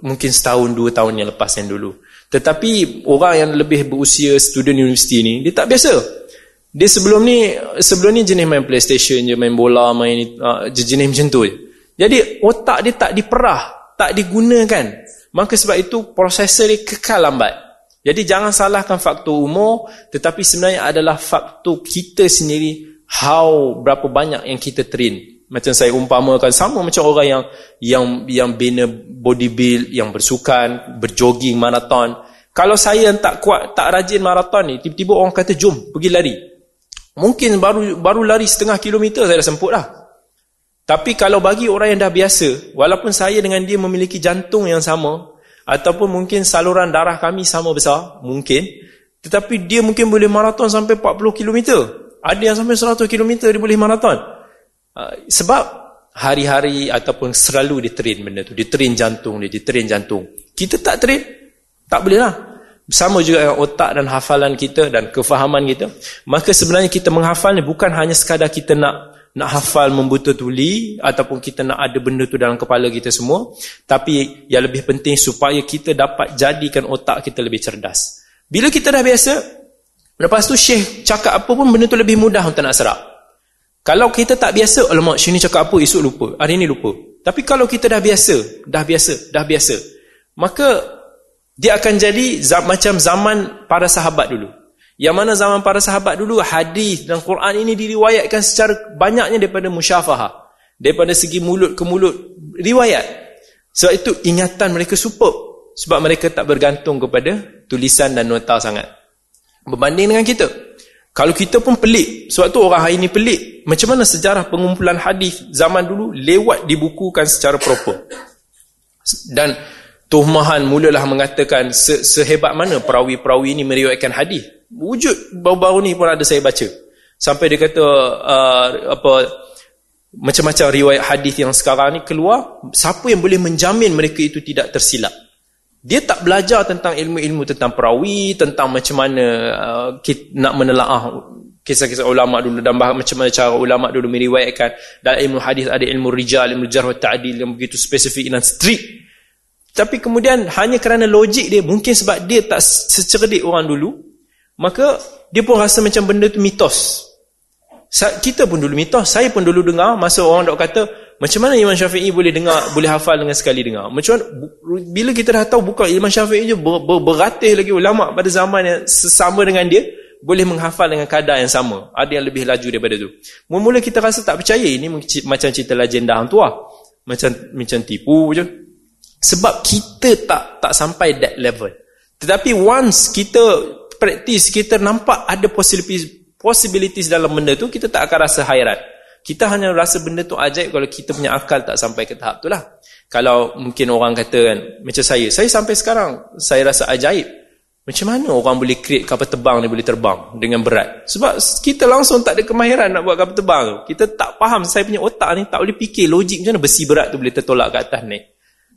mungkin setahun dua tahun yang lepas yang dulu tetapi orang yang lebih berusia student universiti ni, dia tak biasa. Dia sebelum ni sebelum ni jenis main PlayStation je, main bola, main uh, jenis macam tu je. Jadi otak dia tak diperah, tak digunakan. Maka sebab itu prosesor dia kekal lambat. Jadi jangan salahkan faktor umur, tetapi sebenarnya adalah faktor kita sendiri how berapa banyak yang kita train macam saya umpamakan sama macam orang yang yang yang bina body build yang bersukan berjogging maraton kalau saya yang tak kuat tak rajin maraton ni tiba-tiba orang kata jom pergi lari mungkin baru baru lari setengah kilometer saya dah semput lah tapi kalau bagi orang yang dah biasa walaupun saya dengan dia memiliki jantung yang sama Ataupun mungkin saluran darah kami sama besar. Mungkin. Tetapi dia mungkin boleh maraton sampai 40 km. Ada yang sampai 100 km dia boleh maraton. Uh, sebab hari-hari ataupun selalu dia train benda tu. Dia train jantung dia, dia train jantung. Kita tak train, tak boleh lah. Sama juga dengan otak dan hafalan kita dan kefahaman kita. Maka sebenarnya kita menghafal ni bukan hanya sekadar kita nak nak hafal membutuh tuli ataupun kita nak ada benda tu dalam kepala kita semua. Tapi yang lebih penting supaya kita dapat jadikan otak kita lebih cerdas. Bila kita dah biasa, lepas tu Syekh cakap apa pun benda tu lebih mudah untuk nak serap. Kalau kita tak biasa, alamak Syekh ni cakap apa, esok lupa, hari ni lupa. Tapi kalau kita dah biasa, dah biasa, dah biasa, maka dia akan jadi macam zaman para sahabat dulu. Yang mana zaman para sahabat dulu hadis dan Quran ini diriwayatkan secara banyaknya daripada musyafahah. Daripada segi mulut ke mulut riwayat. Sebab itu ingatan mereka superb. Sebab mereka tak bergantung kepada tulisan dan nota sangat. Berbanding dengan kita. Kalau kita pun pelik. Sebab tu orang hari ini pelik. Macam mana sejarah pengumpulan hadis zaman dulu lewat dibukukan secara proper. Dan Tuhmahan mulalah mengatakan se sehebat mana perawi-perawi ini meriwayatkan hadis. Wujud baru-baru ni pun ada saya baca. Sampai dia kata uh, apa macam-macam riwayat hadis yang sekarang ni keluar, siapa yang boleh menjamin mereka itu tidak tersilap? Dia tak belajar tentang ilmu-ilmu tentang perawi, tentang macam mana uh, nak menelaah kisah-kisah ulama dulu dan macam mana cara ulama dulu meriwayatkan dalam ilmu hadis ada ilmu rijal, ilmu jarh wa ta'dil yang begitu spesifik dan strict tapi kemudian hanya kerana logik dia, mungkin sebab dia tak secerdik orang dulu, maka dia pun rasa macam benda tu mitos. Kita pun dulu mitos, saya pun dulu dengar masa orang dok kata, macam mana Imam Syafi'i boleh dengar, boleh hafal dengan sekali dengar. Macam mana, bila kita dah tahu bukan Imam Syafi'i je ber, ber, beratih lagi ulama pada zaman yang sesama dengan dia, boleh menghafal dengan kadar yang sama. Ada yang lebih laju daripada tu. Mula-mula kita rasa tak percaya, ini macam cerita legenda hang tua. Macam macam tipu je. Sebab kita tak tak sampai that level. Tetapi once kita practice, kita nampak ada possibilities, possibilities dalam benda tu, kita tak akan rasa hairan. Kita hanya rasa benda tu ajaib kalau kita punya akal tak sampai ke tahap tu lah. Kalau mungkin orang kata kan, macam saya, saya sampai sekarang, saya rasa ajaib. Macam mana orang boleh create kapal terbang ni boleh terbang dengan berat? Sebab kita langsung tak ada kemahiran nak buat kapal terbang tu. Kita tak faham, saya punya otak ni tak boleh fikir logik macam mana besi berat tu boleh tertolak ke atas ni.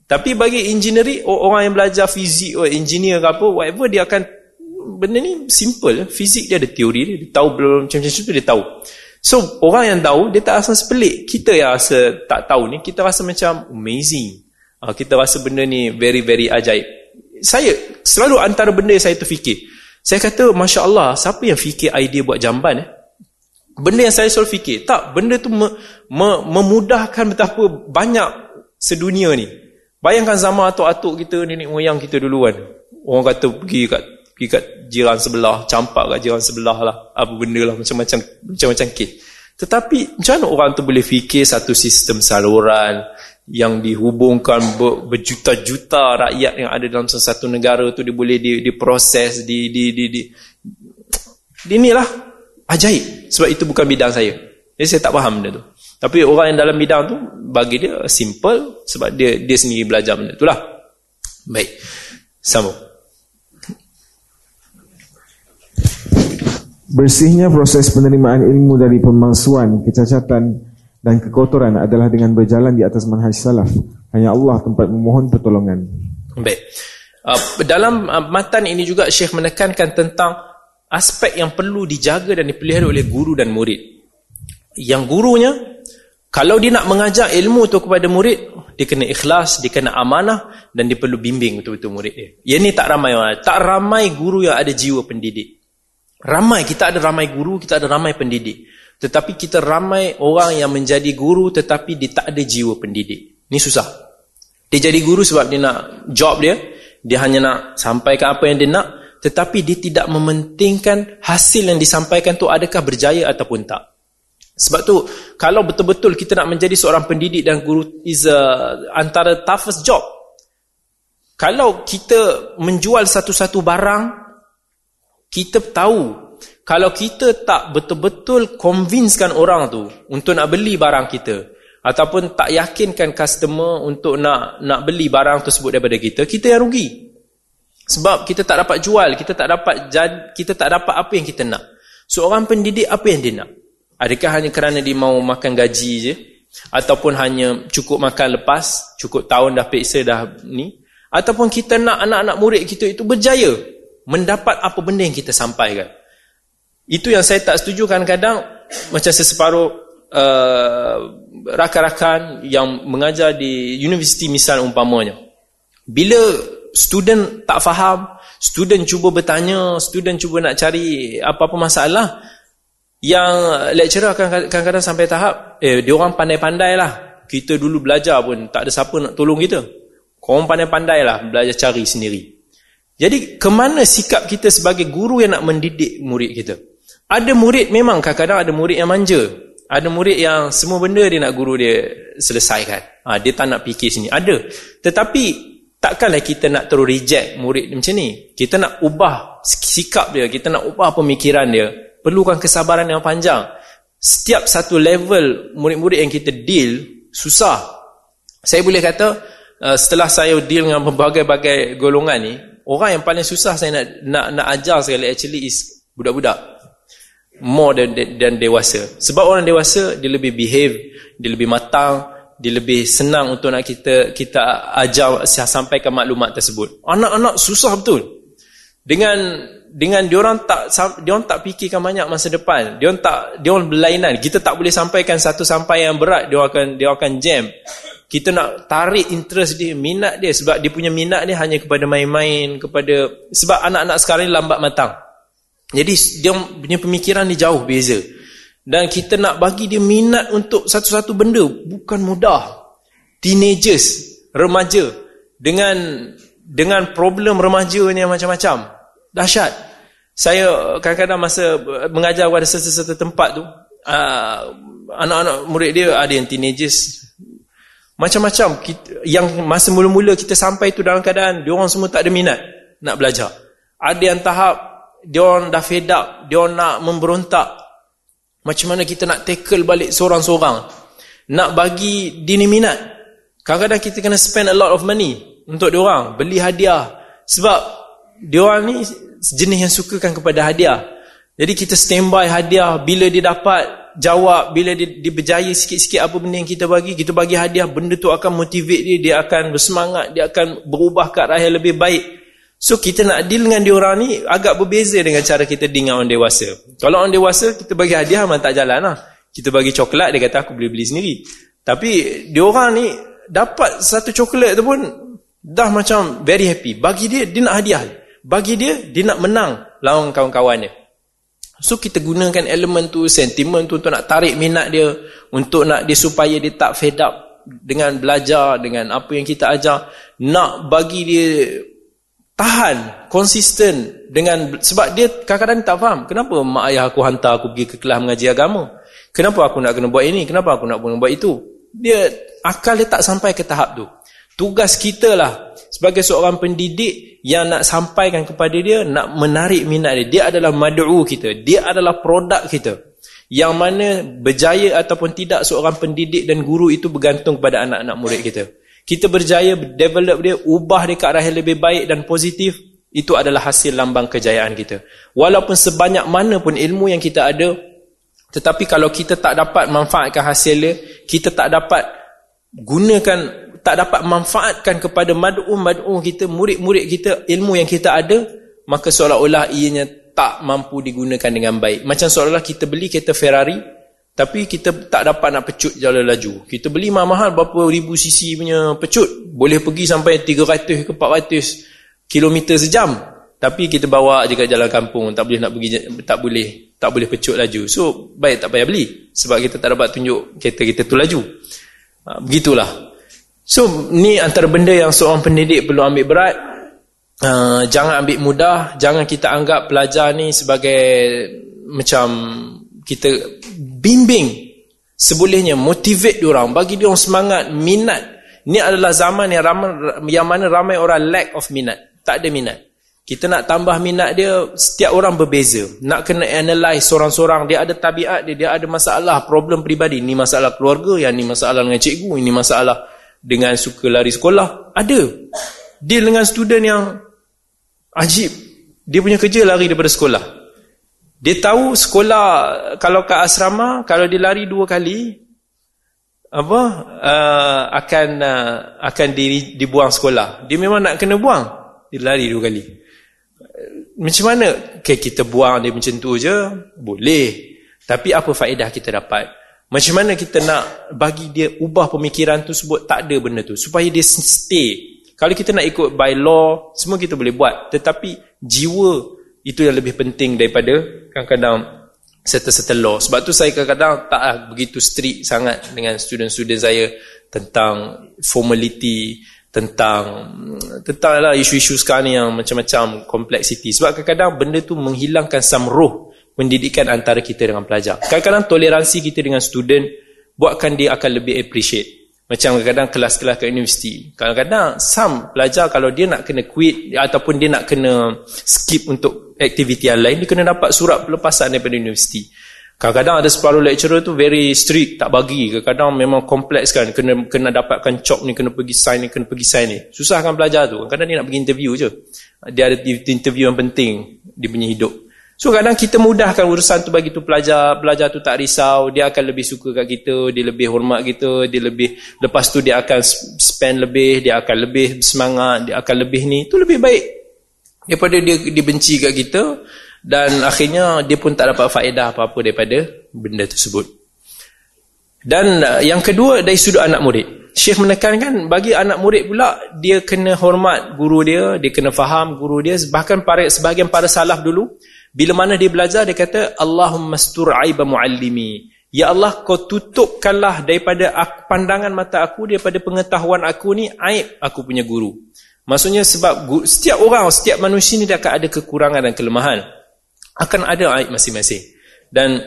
Tapi bagi engineering, orang yang belajar fizik atau engineer ke apa, whatever, dia akan, benda ni simple. Fizik dia ada teori dia, dia tahu belum macam-macam tu, dia tahu. So, orang yang tahu, dia tak rasa sepelik. Kita yang rasa tak tahu ni, kita rasa macam amazing. Uh, kita rasa benda ni very, very ajaib. Saya, selalu antara benda yang saya terfikir. Saya kata, Masya Allah, siapa yang fikir idea buat jamban eh? Benda yang saya selalu fikir. Tak, benda tu me, me, memudahkan betapa banyak sedunia ni. Bayangkan zaman atuk-atuk kita, nenek moyang kita dulu kan. Orang kata pergi kat pergi kat jiran sebelah, campak kat jiran sebelah lah. Apa benda lah, macam-macam macam-macam kes. Tetapi macam mana orang tu boleh fikir satu sistem saluran yang dihubungkan ber, berjuta-juta rakyat yang ada dalam satu negara tu dia boleh diproses, di, di, di, di, di, inilah ajaib. Sebab itu bukan bidang saya. Jadi saya tak faham benda tu. Tapi orang yang dalam bidang tu bagi dia simple sebab dia dia sendiri belajar benda itulah. Baik. Sama. Bersihnya proses penerimaan ilmu dari pemalsuan, kecacatan dan kekotoran adalah dengan berjalan di atas manhaj salaf. Hanya Allah tempat memohon pertolongan. Baik. Uh, dalam uh, matan ini juga Syekh menekankan tentang aspek yang perlu dijaga dan dipelihara oleh guru dan murid. Yang gurunya kalau dia nak mengajar ilmu tu kepada murid, dia kena ikhlas, dia kena amanah dan dia perlu bimbing betul-betul murid dia. Yang ni tak ramai orang. Tak ramai guru yang ada jiwa pendidik. Ramai, kita ada ramai guru, kita ada ramai pendidik. Tetapi kita ramai orang yang menjadi guru tetapi dia tak ada jiwa pendidik. Ni susah. Dia jadi guru sebab dia nak job dia, dia hanya nak sampaikan apa yang dia nak, tetapi dia tidak mementingkan hasil yang disampaikan tu adakah berjaya ataupun tak. Sebab tu kalau betul-betul kita nak menjadi seorang pendidik dan guru is a, antara toughest job. Kalau kita menjual satu-satu barang kita tahu kalau kita tak betul-betul convincekan orang tu untuk nak beli barang kita ataupun tak yakinkan customer untuk nak nak beli barang tersebut daripada kita kita yang rugi. Sebab kita tak dapat jual kita tak dapat kita tak dapat apa yang kita nak. Seorang pendidik apa yang dia nak? Adakah hanya kerana dia mau makan gaji je? Ataupun hanya cukup makan lepas cukup tahun dah peksa dah ni? Ataupun kita nak anak-anak murid kita itu berjaya mendapat apa benda yang kita sampaikan. Itu yang saya tak setuju kadang-kadang macam seseparuh uh, rakan-rakan yang mengajar di universiti misal umpamanya. Bila student tak faham student cuba bertanya student cuba nak cari apa-apa masalah yang lecturer kadang-kadang sampai tahap eh dia orang pandai-pandai lah. Kita dulu belajar pun tak ada siapa nak tolong kita. Korang pandai-pandai lah belajar cari sendiri. Jadi ke mana sikap kita sebagai guru yang nak mendidik murid kita? Ada murid memang kadang-kadang ada murid yang manja. Ada murid yang semua benda dia nak guru dia selesaikan. Ha, dia tak nak fikir sini. Ada. Tetapi takkanlah kita nak terus reject murid macam ni. Kita nak ubah sikap dia. Kita nak ubah pemikiran dia. Perlukan kesabaran yang panjang. Setiap satu level murid-murid yang kita deal, susah. Saya boleh kata, Uh, setelah saya deal dengan berbagai-bagai golongan ni orang yang paling susah saya nak nak, nak ajar sekali actually is budak-budak. More than, than dewasa. Sebab orang dewasa dia lebih behave dia lebih matang dia lebih senang untuk nak kita kita ajar sampai ke maklumat tersebut. Anak-anak susah betul. Dengan dengan diorang tak diorang tak fikirkan banyak masa depan. Diorang tak diorang berlainan. Kita tak boleh sampaikan satu sampai yang berat dia akan dia akan jam kita nak tarik interest dia, minat dia sebab dia punya minat dia hanya kepada main-main, kepada sebab anak-anak sekarang ni lambat matang. Jadi dia punya pemikiran ni jauh beza. Dan kita nak bagi dia minat untuk satu-satu benda bukan mudah. Teenagers, remaja dengan dengan problem remaja ni macam-macam. Dahsyat. Saya kadang-kadang masa mengajar pada sesuatu tempat tu, uh, anak-anak murid dia ada yang teenagers macam-macam yang masa mula-mula kita sampai tu dalam keadaan dia orang semua tak ada minat nak belajar. Ada yang tahap dia orang dah fed up, dia orang nak memberontak. Macam mana kita nak tackle balik seorang-seorang? Nak bagi dia ni minat. Kadang-kadang kita kena spend a lot of money untuk dia orang, beli hadiah. Sebab dia orang ni jenis yang sukakan kepada hadiah. Jadi kita standby hadiah bila dia dapat jawab bila dia, dia berjaya sikit-sikit apa benda yang kita bagi kita bagi hadiah benda tu akan motivate dia dia akan bersemangat dia akan berubah ke arah yang lebih baik. So kita nak deal dengan dia orang ni agak berbeza dengan cara kita deal dengan orang dewasa. Kalau orang dewasa kita bagi hadiah memang tak jalan lah. Kita bagi coklat dia kata aku boleh beli sendiri. Tapi dia orang ni dapat satu coklat tu pun dah macam very happy. Bagi dia dia nak hadiah. Bagi dia dia nak menang lawan kawan-kawannya So kita gunakan elemen tu, sentimen tu untuk nak tarik minat dia, untuk nak dia supaya dia tak fed up dengan belajar, dengan apa yang kita ajar, nak bagi dia tahan, konsisten dengan sebab dia kadang-kadang tak faham, kenapa mak ayah aku hantar aku pergi ke kelas mengaji agama? Kenapa aku nak kena buat ini? Kenapa aku nak kena buat itu? Dia akal dia tak sampai ke tahap tu. Tugas kita lah sebagai seorang pendidik yang nak sampaikan kepada dia, nak menarik minat dia. Dia adalah mad'u kita. Dia adalah produk kita. Yang mana berjaya ataupun tidak seorang pendidik dan guru itu bergantung kepada anak-anak murid kita. Kita berjaya develop dia, ubah dia ke arah yang lebih baik dan positif, itu adalah hasil lambang kejayaan kita. Walaupun sebanyak mana pun ilmu yang kita ada, tetapi kalau kita tak dapat manfaatkan hasilnya, kita tak dapat gunakan tak dapat manfaatkan kepada mad'um-mad'um kita, murid-murid kita, ilmu yang kita ada, maka seolah-olah ianya tak mampu digunakan dengan baik. Macam seolah-olah kita beli kereta Ferrari, tapi kita tak dapat nak pecut jalan laju. Kita beli mahal-mahal berapa ribu cc punya pecut, boleh pergi sampai 300 ke 400 km sejam. Tapi kita bawa je kat jalan kampung, tak boleh nak pergi tak boleh tak boleh pecut laju. So, baik tak payah beli sebab kita tak dapat tunjuk kereta kita tu laju. Ha, begitulah. So ni antara benda yang seorang pendidik perlu ambil berat. Uh, Jangan ambil mudah. Jangan kita anggap pelajar ni sebagai Macam kita bimbing. Sebolehnya motivate diorang Bagi diorang semangat, minat. Ni adalah zaman yang, ramai, yang mana ramai orang lack of minat. Tak ada minat. Kita nak tambah minat dia, setiap orang berbeza. Nak kena analyse seorang-seorang, dia ada tabiat dia, dia ada masalah, problem peribadi. Ini masalah keluarga, yang ini masalah dengan cikgu, ini masalah dengan suka lari sekolah. Ada. Dia dengan student yang ajib. Dia punya kerja lari daripada sekolah. Dia tahu sekolah, kalau kat asrama, kalau dia lari dua kali, apa uh, akan uh, akan di, dibuang sekolah. Dia memang nak kena buang. Dia lari dua kali macam mana okay, kita buang dia macam tu je boleh tapi apa faedah kita dapat macam mana kita nak bagi dia ubah pemikiran tu sebut tak ada benda tu. Supaya dia stay. Kalau kita nak ikut by law semua kita boleh buat. Tetapi jiwa itu yang lebih penting daripada kadang-kadang serta-serta law. Sebab tu saya kadang-kadang tak begitu strict sangat dengan student-student saya tentang formality tentang tentang lah isu-isu sekarang ni yang macam-macam kompleksiti sebab kadang-kadang benda tu menghilangkan samruh pendidikan antara kita dengan pelajar kadang-kadang toleransi kita dengan student buatkan dia akan lebih appreciate macam kadang-kadang kelas-kelas ke universiti kadang-kadang some pelajar kalau dia nak kena quit ataupun dia nak kena skip untuk aktiviti yang lain dia kena dapat surat pelepasan daripada universiti Kadang-kadang ada separuh lecturer tu very strict, tak bagi. Kadang-kadang memang kompleks kan, kena kena dapatkan chop ni, kena pergi sign ni, kena pergi sign ni. Susah kan belajar tu. Kadang-kadang dia nak pergi interview je. Dia ada interview yang penting di punya hidup. So kadang kita mudahkan urusan tu bagi tu pelajar, pelajar tu tak risau, dia akan lebih suka kat kita, dia lebih hormat kita, dia lebih lepas tu dia akan spend lebih, dia akan lebih semangat, dia akan lebih ni. Tu lebih baik daripada dia dibenci kat kita dan akhirnya dia pun tak dapat faedah apa-apa daripada benda tersebut. Dan uh, yang kedua dari sudut anak murid. Syekh menekankan bagi anak murid pula dia kena hormat guru dia, dia kena faham guru dia bahkan para sebahagian para salaf dulu bila mana dia belajar dia kata Allahumma stur aiba muallimi. Ya Allah kau tutupkanlah daripada pandangan mata aku daripada pengetahuan aku ni aib aku punya guru. Maksudnya sebab setiap orang, setiap manusia ni dia akan ada kekurangan dan kelemahan akan ada aib masing-masing dan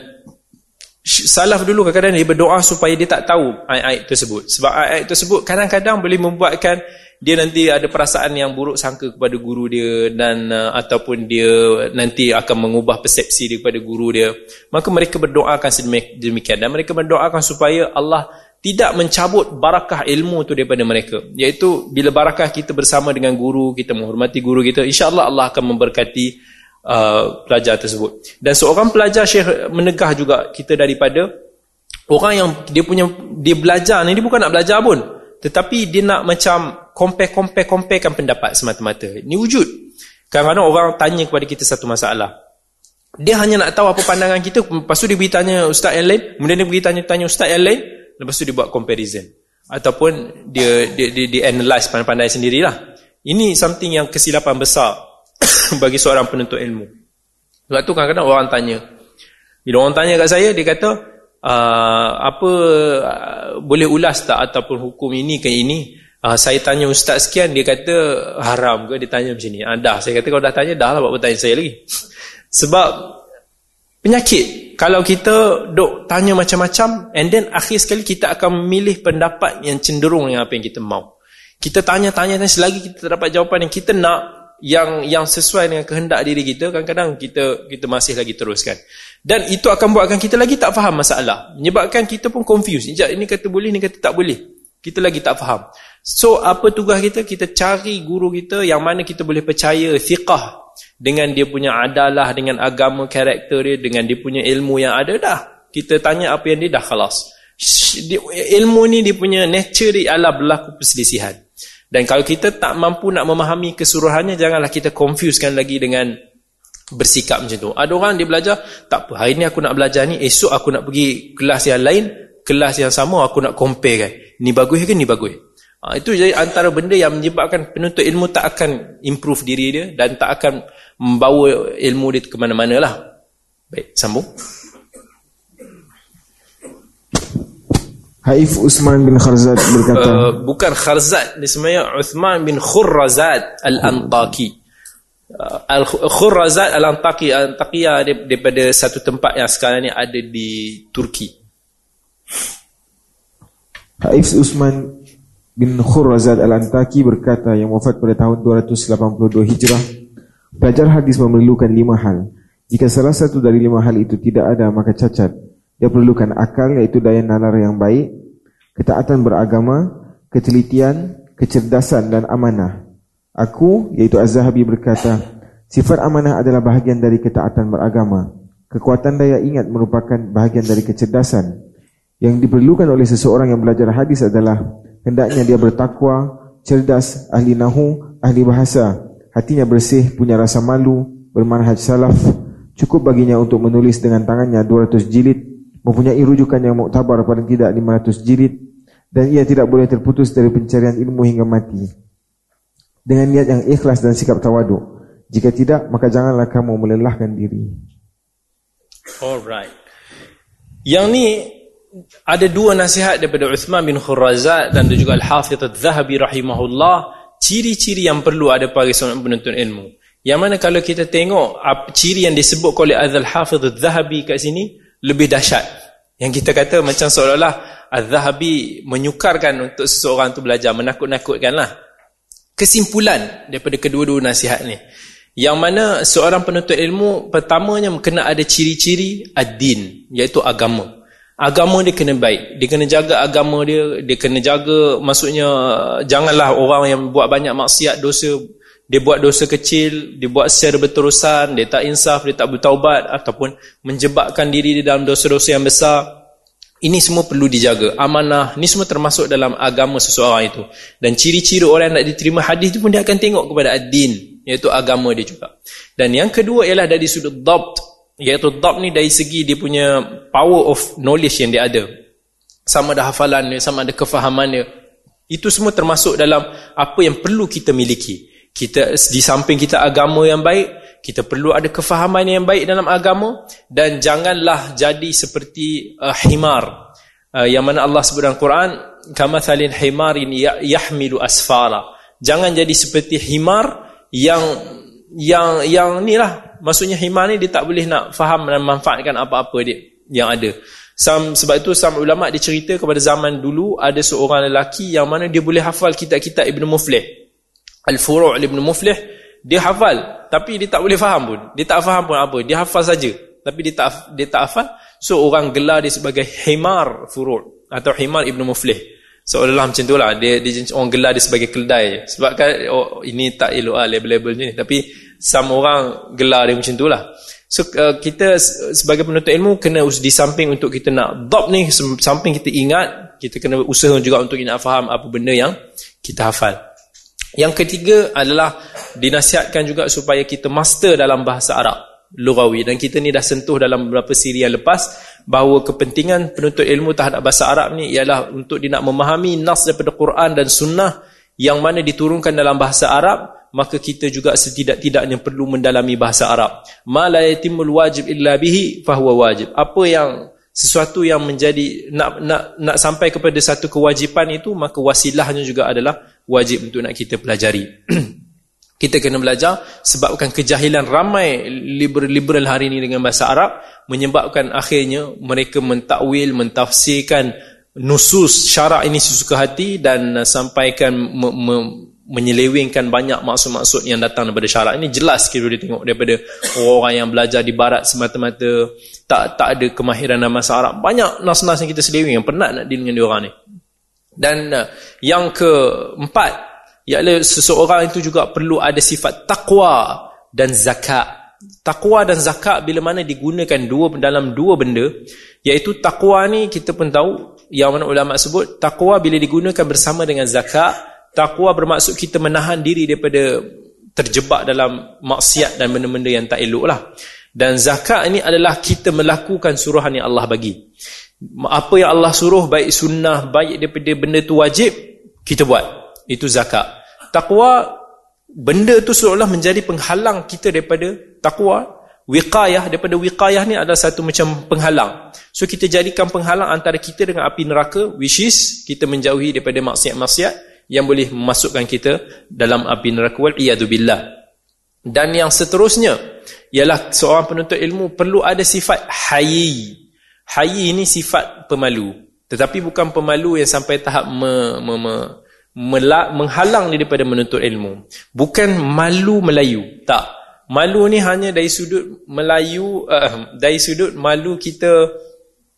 salaf dulu kadang-kadang dia berdoa supaya dia tak tahu aib-aib tersebut. Sebab aib tersebut kadang-kadang boleh membuatkan dia nanti ada perasaan yang buruk sangka kepada guru dia dan uh, ataupun dia nanti akan mengubah persepsi dia kepada guru dia. Maka mereka berdoakan sedemikian dan mereka berdoakan supaya Allah tidak mencabut barakah ilmu tu daripada mereka. Iaitu bila barakah kita bersama dengan guru kita menghormati guru kita insya-Allah Allah akan memberkati Uh, pelajar tersebut. Dan seorang pelajar Syekh menegah juga kita daripada orang yang dia punya dia belajar ni dia bukan nak belajar pun. Tetapi dia nak macam compare-compare-comparekan pendapat semata-mata. Ini wujud. Kadang-kadang orang tanya kepada kita satu masalah. Dia hanya nak tahu apa pandangan kita. Lepas tu dia pergi tanya ustaz yang lain. Kemudian dia pergi tanya-tanya ustaz yang lain. Lepas tu dia buat comparison. Ataupun dia dia, dia, dia analyse pandai-pandai sendirilah. Ini something yang kesilapan besar bagi seorang penuntut ilmu. Sebab tu kadang-kadang orang tanya. Bila orang tanya kat saya, dia kata, uh, apa uh, boleh ulas tak ataupun hukum ini ke ini? Uh, saya tanya ustaz sekian, dia kata haram ke? Dia tanya macam ni. Uh, dah, saya kata kalau dah tanya, dah lah buat bertanya saya lagi. Sebab penyakit. Kalau kita duk tanya macam-macam, and then akhir sekali kita akan memilih pendapat yang cenderung dengan apa yang kita mau. Kita tanya-tanya selagi kita dapat jawapan yang kita nak, yang yang sesuai dengan kehendak diri kita kadang-kadang kita kita masih lagi teruskan dan itu akan buatkan kita lagi tak faham masalah. Menyebabkan kita pun confuse Sekejap, ini kata boleh ini kata tak boleh. Kita lagi tak faham. So apa tugas kita? Kita cari guru kita yang mana kita boleh percaya fiqah dengan dia punya adalah dengan agama karakter dia dengan dia punya ilmu yang ada dah. Kita tanya apa yang dia dah khalas ilmu ni dia punya nature dia adalah berlaku perselisihan dan kalau kita tak mampu nak memahami keseluruhannya, janganlah kita confusekan lagi dengan bersikap macam tu. Ada orang dia belajar, tak apa, hari ni aku nak belajar ni, esok aku nak pergi kelas yang lain, kelas yang sama aku nak compare kan. Ni bagus ke ni bagus? Ha, itu jadi antara benda yang menyebabkan penuntut ilmu tak akan improve diri dia dan tak akan membawa ilmu dia ke mana-mana lah. Baik, sambung. Haif Usman bin Kharzad berkata uh, bukan Kharzad dia sebenarnya Uthman bin Khurrazad Al-Antaki uh, Al-Khurrazad Al-Antaki Al-Antaki daripada satu tempat yang sekarang ni ada di Turki Haif Usman bin Khurrazad Al-Antaki berkata yang wafat pada tahun 282 Hijrah Pelajar hadis memerlukan lima hal. Jika salah satu dari lima hal itu tidak ada, maka cacat. Dia perlukan akal, iaitu daya nalar yang baik, ketaatan beragama, ketelitian, kecerdasan dan amanah. Aku, iaitu Az-Zahabi berkata, sifat amanah adalah bahagian dari ketaatan beragama. Kekuatan daya ingat merupakan bahagian dari kecerdasan. Yang diperlukan oleh seseorang yang belajar hadis adalah hendaknya dia bertakwa, cerdas, ahli nahu, ahli bahasa, hatinya bersih, punya rasa malu, bermanhaj salaf, cukup baginya untuk menulis dengan tangannya 200 jilid, mempunyai rujukan yang muktabar paling tidak 500 jilid, dan ia tidak boleh terputus dari pencarian ilmu hingga mati. Dengan niat yang ikhlas dan sikap tawaduk. Jika tidak, maka janganlah kamu melelahkan diri. Alright. Yang ni ada dua nasihat daripada Uthman bin Khurrazat dan juga Al-Hafidh Al-Zahabi rahimahullah ciri-ciri yang perlu ada pada seorang penuntut ilmu. Yang mana kalau kita tengok ciri yang disebut oleh Al-Hafidh Al-Zahabi kat sini lebih dahsyat. Yang kita kata macam seolah-olah Al-Zahabi menyukarkan untuk seseorang tu belajar, menakut-nakutkanlah. Kesimpulan daripada kedua-dua nasihat ni. Yang mana seorang penuntut ilmu pertamanya kena ada ciri-ciri ad-din, iaitu agama agama dia kena baik dia kena jaga agama dia dia kena jaga maksudnya janganlah orang yang buat banyak maksiat dosa dia buat dosa kecil dia buat secara berterusan dia tak insaf dia tak bertaubat ataupun menjebakkan diri dia dalam dosa-dosa yang besar ini semua perlu dijaga amanah ni semua termasuk dalam agama seseorang itu dan ciri-ciri orang yang nak diterima hadis itu pun dia akan tengok kepada ad-din iaitu agama dia juga dan yang kedua ialah dari sudut dabt Iaitu dab ni dari segi dia punya power of knowledge yang dia ada. Sama ada hafalan dia, sama ada kefahaman dia. Itu semua termasuk dalam apa yang perlu kita miliki. Kita di samping kita agama yang baik, kita perlu ada kefahaman yang baik dalam agama dan janganlah jadi seperti uh, himar. Uh, yang mana Allah sebut dalam Quran, kamathalin himarin ya-, yahmilu asfara. Jangan jadi seperti himar yang yang yang ni lah maksudnya himar ni dia tak boleh nak faham dan manfaatkan apa-apa dia yang ada Sam, sebab itu sama ulama dia cerita kepada zaman dulu ada seorang lelaki yang mana dia boleh hafal kitab-kitab Ibn Muflih Al-Furu' Ibn Muflih dia hafal tapi dia tak boleh faham pun. Dia tak faham pun apa dia hafal saja. Tapi dia tak dia tak hafal. So orang gelar dia sebagai himar furu' atau himar Ibn Muflih. Seolah-olah macam tu lah. Dia, dia orang gelar dia sebagai keldai. Sebab kan oh, ini tak elok lah label-label ni. Tapi sama orang gelar dia macam tu lah. So uh, kita sebagai penuntut ilmu kena di samping untuk kita nak dop ni samping kita ingat kita kena usaha juga untuk nak faham apa benda yang kita hafal yang ketiga adalah dinasihatkan juga supaya kita master dalam bahasa Arab lugawi dan kita ni dah sentuh dalam beberapa siri yang lepas bahawa kepentingan penuntut ilmu terhadap bahasa Arab ni ialah untuk dia nak memahami nas daripada Quran dan sunnah yang mana diturunkan dalam bahasa Arab maka kita juga setidak-tidaknya perlu mendalami bahasa Arab. Ma la yatimul wajib illa bihi fahuwa wajib. Apa yang sesuatu yang menjadi nak nak nak sampai kepada satu kewajipan itu maka wasilahnya juga adalah wajib untuk nak kita pelajari. Kita kena belajar sebabkan kejahilan ramai liberal-liberal hari ini dengan bahasa Arab menyebabkan akhirnya mereka mentakwil, mentafsirkan nusus syarak ini sesuka hati dan sampaikan me me menyelewengkan banyak maksud-maksud yang datang daripada syarak ini. Jelas kita dia tengok daripada orang yang belajar di barat semata-mata tak tak ada kemahiran dalam bahasa Arab. Banyak nas-nas yang kita seleweng yang penat nak deal dengan dia orang ni dan uh, yang keempat ialah seseorang itu juga perlu ada sifat takwa dan zakat. Takwa dan zakat bila mana digunakan dua dalam dua benda, iaitu takwa ni kita pun tahu yang mana ulama sebut takwa bila digunakan bersama dengan zakat, takwa bermaksud kita menahan diri daripada terjebak dalam maksiat dan benda-benda yang tak elok lah. Dan zakat ini adalah kita melakukan suruhan yang Allah bagi. Apa yang Allah suruh baik sunnah, baik daripada benda tu wajib, kita buat. Itu zakat. Takwa benda tu seolah menjadi penghalang kita daripada takwa. Wiqayah daripada wiqayah ni adalah satu macam penghalang. So kita jadikan penghalang antara kita dengan api neraka which is kita menjauhi daripada maksiat-maksiat yang boleh memasukkan kita dalam api neraka wal billah. Dan yang seterusnya ialah seorang penuntut ilmu perlu ada sifat hayi. Hayi ini sifat pemalu. Tetapi bukan pemalu yang sampai tahap me, me, me, menghalang dia daripada menuntut ilmu bukan malu Melayu tak malu ni hanya dari sudut Melayu uh, dari sudut malu kita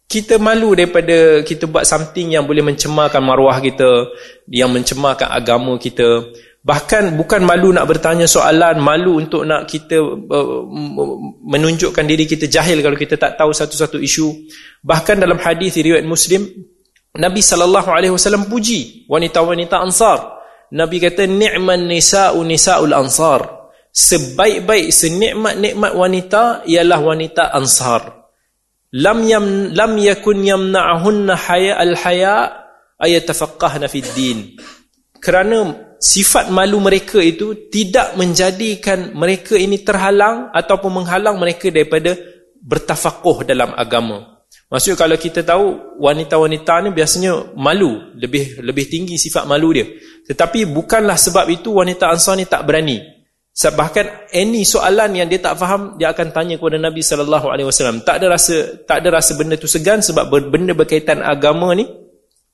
kita malu daripada kita buat something yang boleh mencemarkan maruah kita yang mencemarkan agama kita bahkan bukan malu nak bertanya soalan malu untuk nak kita uh, menunjukkan diri kita jahil kalau kita tak tahu satu-satu isu. Bahkan dalam hadis riwayat muslim Nabi sallallahu alaihi wasallam puji wanita-wanita ansar. Nabi kata ni'man nisa'u nisa'ul ansar. Sebaik-baik senikmat-nikmat wanita ialah wanita ansar. Lam yam lam yakun yamna'hunna haya al-haya ayatafaqqahna fid din kerana sifat malu mereka itu tidak menjadikan mereka ini terhalang ataupun menghalang mereka daripada bertafakuh dalam agama maksudnya kalau kita tahu wanita-wanita ni biasanya malu lebih lebih tinggi sifat malu dia tetapi bukanlah sebab itu wanita ansar ni tak berani Bahkan any soalan yang dia tak faham dia akan tanya kepada Nabi sallallahu alaihi wasallam. Tak ada rasa tak ada rasa benda tu segan sebab benda berkaitan agama ni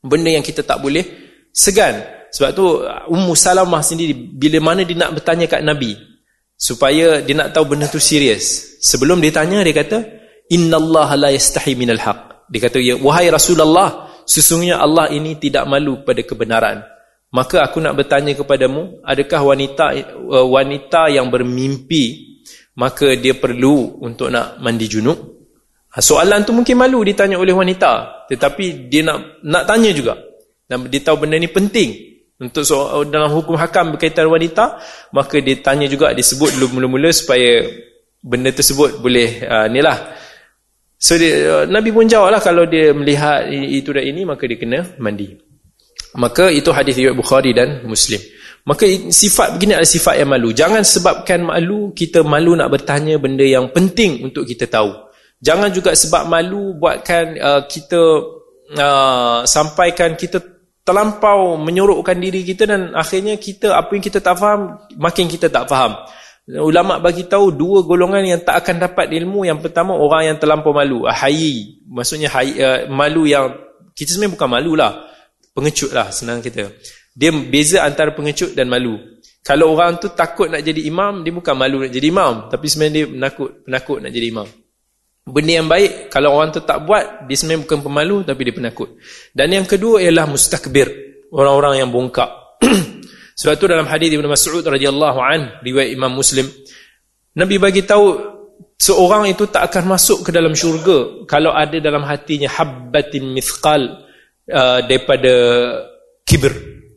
benda yang kita tak boleh segan. Sebab tu Ummu Salamah sendiri bila mana dia nak bertanya kat Nabi supaya dia nak tahu benda tu serius. Sebelum dia tanya dia kata innallaha la yastahi minal haq. Dia kata ya wahai Rasulullah sesungguhnya Allah ini tidak malu pada kebenaran. Maka aku nak bertanya kepadamu, adakah wanita uh, wanita yang bermimpi maka dia perlu untuk nak mandi junub? Ha, soalan tu mungkin malu ditanya oleh wanita, tetapi dia nak nak tanya juga. Dan dia tahu benda ni penting untuk so, dalam hukum hakam berkaitan wanita, maka dia tanya juga disebut dulu mula-mula supaya benda tersebut boleh uh, nilah. So dia, uh, Nabi pun jawablah kalau dia melihat itu dan ini maka dia kena mandi. Maka itu hadis riwayat Bukhari dan Muslim. Maka sifat begini adalah sifat yang malu. Jangan sebabkan malu kita malu nak bertanya benda yang penting untuk kita tahu. Jangan juga sebab malu buatkan uh, kita uh, sampaikan kita terlampau menyorokkan diri kita dan akhirnya kita apa yang kita tak faham makin kita tak faham. Ulama bagi tahu dua golongan yang tak akan dapat ilmu. Yang pertama orang yang terlampau malu, hayi. Maksudnya hayi, uh, malu yang kita sebenarnya bukan lah pengecut lah senang kita dia beza antara pengecut dan malu kalau orang tu takut nak jadi imam dia bukan malu nak jadi imam tapi sebenarnya dia penakut, penakut nak jadi imam benda yang baik kalau orang tu tak buat dia sebenarnya bukan pemalu tapi dia penakut dan yang kedua ialah mustakbir orang-orang yang bongkak sebab tu dalam hadis Ibn Mas'ud radhiyallahu an riwayat Imam Muslim Nabi bagi tahu seorang itu tak akan masuk ke dalam syurga kalau ada dalam hatinya habbatin mithqal uh, daripada kibir.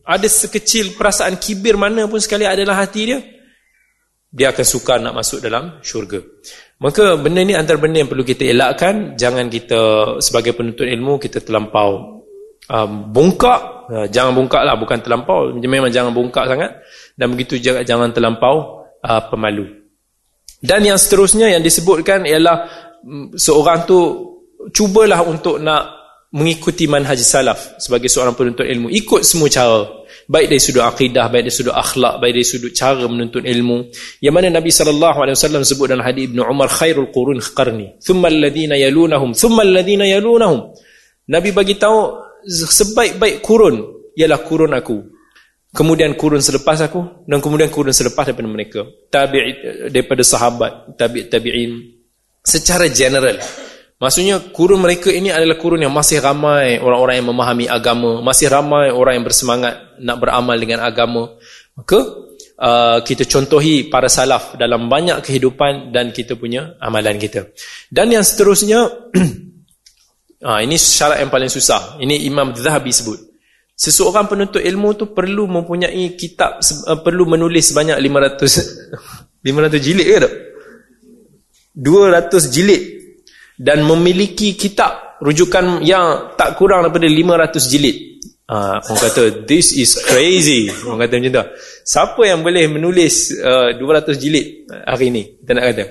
Ada sekecil perasaan kibir mana pun sekali adalah hati dia, dia akan suka nak masuk dalam syurga. Maka benda ni antara benda yang perlu kita elakkan. Jangan kita sebagai penuntut ilmu, kita terlampau um, bongkak. Uh, jangan bongkak lah, bukan terlampau. Memang jangan bongkak sangat. Dan begitu juga jangan terlampau uh, pemalu. Dan yang seterusnya yang disebutkan ialah um, seorang tu cubalah untuk nak mengikuti manhaj salaf sebagai seorang penuntut ilmu. Ikut semua cara. Baik dari sudut akidah baik dari sudut akhlak baik dari sudut cara menuntut ilmu. Yang mana Nabi sallallahu alaihi wasallam sebut dalam hadis Ibnu Umar khairul qurun qarni. Thumma alladhina yalunahum thumma alladhina yalunahum. Nabi bagi tahu sebaik-baik kurun ialah kurun aku. Kemudian kurun selepas aku dan kemudian kurun selepas daripada mereka. Tabi' daripada sahabat tabi' tabi'in. Secara general Maksudnya kurun mereka ini adalah kurun yang masih ramai orang-orang yang memahami agama, masih ramai orang yang bersemangat nak beramal dengan agama. Maka uh, kita contohi para salaf dalam banyak kehidupan dan kita punya amalan kita. Dan yang seterusnya uh, ini syarat yang paling susah. Ini Imam Zahabi sebut. Seseorang penuntut ilmu tu perlu mempunyai kitab uh, perlu menulis sebanyak 500 500 jilid ke tak? 200 jilid dan memiliki kitab rujukan yang tak kurang daripada 500 jilid. Ah, orang kata this is crazy. Orang kata macam tu. Siapa yang boleh menulis uh, 200 jilid hari ini? Kita nak kata.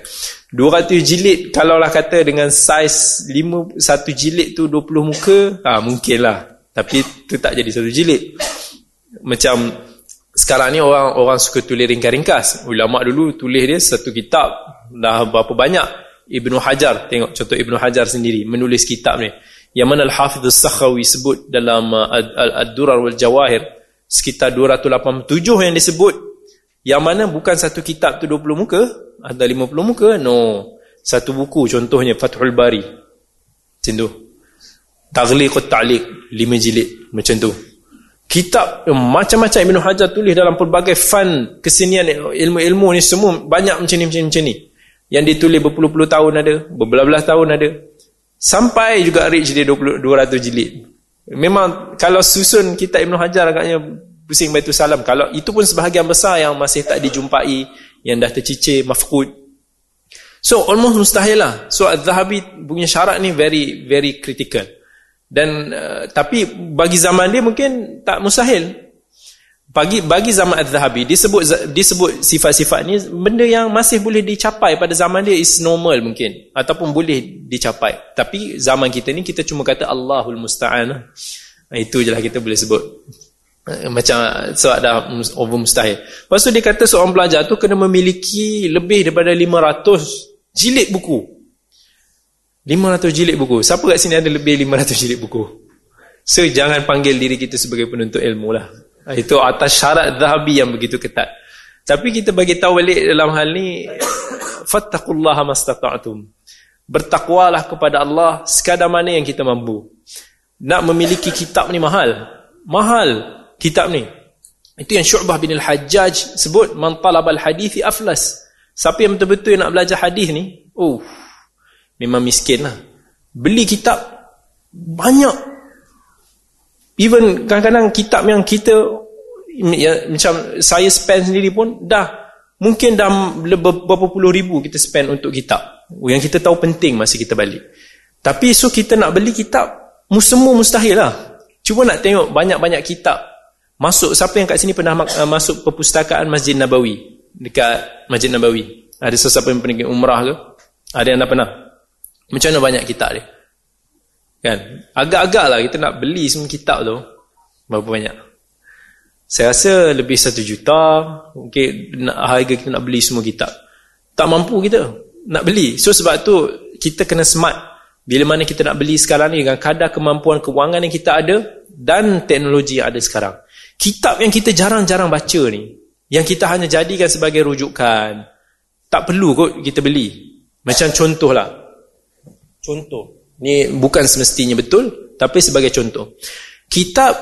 200 jilid kalau lah kata dengan saiz 5 satu jilid tu 20 muka, ah mungkinlah. Tapi tu tak jadi satu jilid. Macam sekarang ni orang orang suka tulis ringkas-ringkas. Ulama dulu tulis dia satu kitab dah berapa banyak Ibnu Hajar tengok contoh Ibnu Hajar sendiri menulis kitab ni. Yang mana Al-Hafidh Al-Sakhawi sebut dalam uh, Ad-Durar wal Jawahir sekitar 287 yang disebut Yang mana bukan satu kitab tu 20 muka Atau 50 muka No. Satu buku contohnya Fathul Bari. Macam tu. Taghliqut Ta'liq 5 jilid Macam tu. Kitab macam-macam Ibn Hajar tulis dalam pelbagai fan kesenian ilmu-ilmu ni semua banyak macam ni macam ni, macam ni. Yang ditulis berpuluh-puluh tahun ada, berbelah-belah tahun ada. Sampai juga reach dia 20, 200 jilid. Memang kalau susun kitab Ibn Hajar agaknya pusing baitu salam. Kalau itu pun sebahagian besar yang masih tak dijumpai, yang dah tercicir, mafkud. So almost mustahil lah. So Al-Zahabi punya syarat ni very very critical. Dan uh, tapi bagi zaman dia mungkin tak mustahil. Bagi bagi zaman Az-Zahabi disebut disebut sifat-sifat ni benda yang masih boleh dicapai pada zaman dia is normal mungkin ataupun boleh dicapai. Tapi zaman kita ni kita cuma kata Allahul Musta'an. Itu je lah kita boleh sebut. Eh, macam sebab dah over mustahil. Lepas tu dia kata seorang pelajar tu kena memiliki lebih daripada 500 jilid buku. 500 jilid buku. Siapa kat sini ada lebih 500 jilid buku? So, jangan panggil diri kita sebagai penuntut ilmu lah. Itu atas syarat zahabi yang begitu ketat. Tapi kita bagi tahu balik dalam hal ni, fattakullaha mastata'atum. Bertakwalah kepada Allah sekadar mana yang kita mampu. Nak memiliki kitab ni mahal. Mahal kitab ni. Itu yang Syu'bah bin Al-Hajjaj sebut, Man talabal hadithi aflas. Siapa yang betul-betul nak belajar hadis ni, oh, memang miskin lah beli kitab banyak even kadang-kadang kitab yang kita ya, macam saya spend sendiri pun dah mungkin dah berapa puluh ribu kita spend untuk kitab. Yang kita tahu penting masa kita balik. Tapi so kita nak beli kitab semua mustahil lah. Cuba nak tengok banyak-banyak kitab. Masuk siapa yang kat sini pernah uh, masuk perpustakaan Masjid Nabawi? Dekat Masjid Nabawi. Ada sesiapa yang pernah umrah ke? Ada yang dah pernah? Macam mana banyak kitab dia? Kan? Agak-agak lah kita nak beli semua kitab tu. Berapa banyak? Saya rasa lebih satu juta. Mungkin harga kita nak beli semua kitab. Tak mampu kita nak beli. So sebab tu kita kena smart. Bila mana kita nak beli sekarang ni dengan kadar kemampuan kewangan yang kita ada dan teknologi yang ada sekarang. Kitab yang kita jarang-jarang baca ni. Yang kita hanya jadikan sebagai rujukan. Tak perlu kot kita beli. Macam contoh lah. Contoh. Ni bukan semestinya betul. Tapi sebagai contoh. Kitab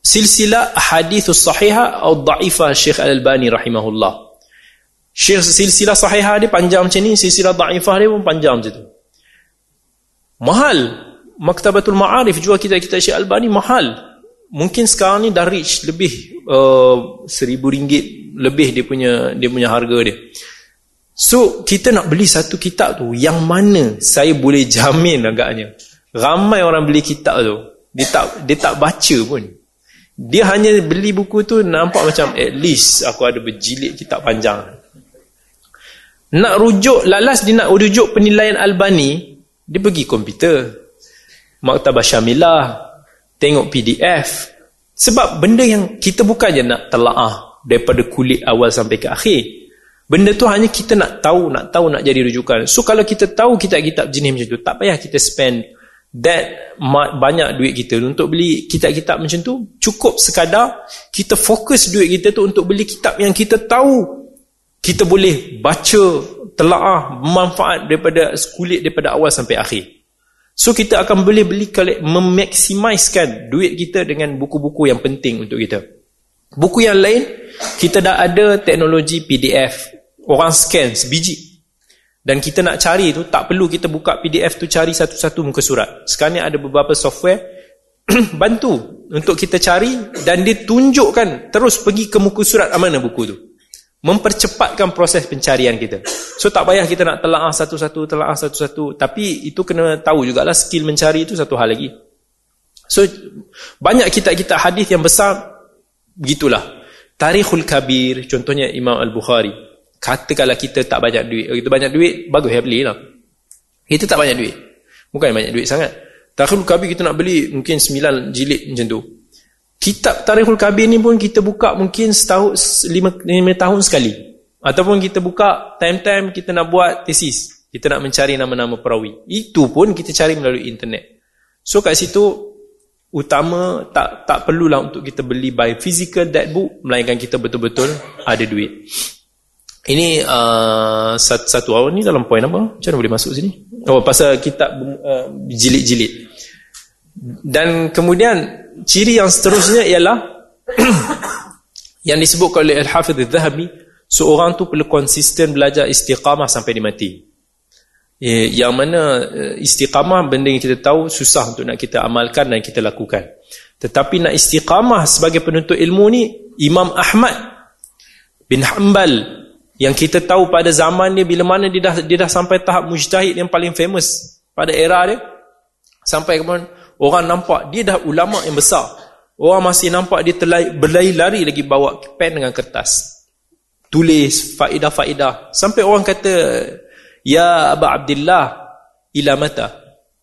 silsilah hadithus sahihah atau da'ifah Syekh Al-Albani rahimahullah. Syekh silsilah sahihah dia panjang macam ni. Silsilah da'ifah dia pun panjang macam tu. Mahal. Maktabatul Ma'arif jual kita-kita Syekh Al-Albani mahal. Mungkin sekarang ni dah reach lebih uh, seribu ringgit lebih dia punya dia punya harga dia. So kita nak beli satu kitab tu Yang mana saya boleh jamin agaknya. Ramai orang beli kitab tu. Dia tak dia tak baca pun. Dia hanya beli buku tu Nampak macam at least aku ada berjilid kitab panjang. Nak rujuk Lalas dia nak rujuk penilaian Albani Dia pergi komputer. Maktabah Syamilah Tengok PDF Sebab benda yang kita bukannya nak telaah Daripada kulit awal sampai ke akhir Benda tu hanya kita nak tahu, nak tahu, nak jadi rujukan. So kalau kita tahu kitab-kitab jenis macam tu, tak payah kita spend that banyak duit kita untuk beli kitab-kitab macam tu. Cukup sekadar kita fokus duit kita tu untuk beli kitab yang kita tahu kita boleh baca, telaah, manfaat daripada kulit daripada awal sampai akhir. So kita akan boleh beli memaksimiskan duit kita dengan buku-buku yang penting untuk kita. Buku yang lain, kita dah ada teknologi PDF, orang scan sebiji. Dan kita nak cari tu tak perlu kita buka PDF tu cari satu-satu muka surat. Sekarang ni ada beberapa software bantu untuk kita cari dan dia tunjukkan terus pergi ke muka surat mana buku tu. Mempercepatkan proses pencarian kita. So tak payah kita nak telaah satu-satu telaah satu-satu. Tapi itu kena tahu jugalah skill mencari itu satu hal lagi. So banyak kitab-kitab hadis yang besar begitulah. Tarikhul Kabir contohnya Imam Al-Bukhari Katakanlah kita tak banyak duit. Kalau kita banyak duit, bagus ya belilah. Kita tak banyak duit. Bukan banyak duit sangat. Tarikhul Kabir kita nak beli mungkin 9 jilid macam tu. Kitab Tarikhul Kabir ni pun kita buka mungkin setahun 5, 5 tahun sekali. Ataupun kita buka time-time kita nak buat tesis. Kita nak mencari nama-nama perawi. Itu pun kita cari melalui internet. So kat situ utama tak tak perlulah untuk kita beli by physical that book melainkan kita betul-betul ada duit ini uh, satu, awal ni dalam poin apa? Macam mana boleh masuk sini? Oh pasal kitab uh, jilid-jilid. Dan kemudian ciri yang seterusnya ialah yang disebut oleh Al-Hafidh Al-Zahabi seorang tu perlu konsisten belajar istiqamah sampai dia mati. Eh, yang mana eh, istiqamah benda yang kita tahu susah untuk nak kita amalkan dan kita lakukan. Tetapi nak istiqamah sebagai penuntut ilmu ni Imam Ahmad bin Hanbal yang kita tahu pada zaman dia bila mana dia dah, dia dah sampai tahap mujtahid yang paling famous pada era dia sampai kemudian orang nampak dia dah ulama yang besar orang masih nampak dia berlari-lari lagi bawa pen dengan kertas tulis faedah-faedah sampai orang kata Ya Aba Abdullah ila mata.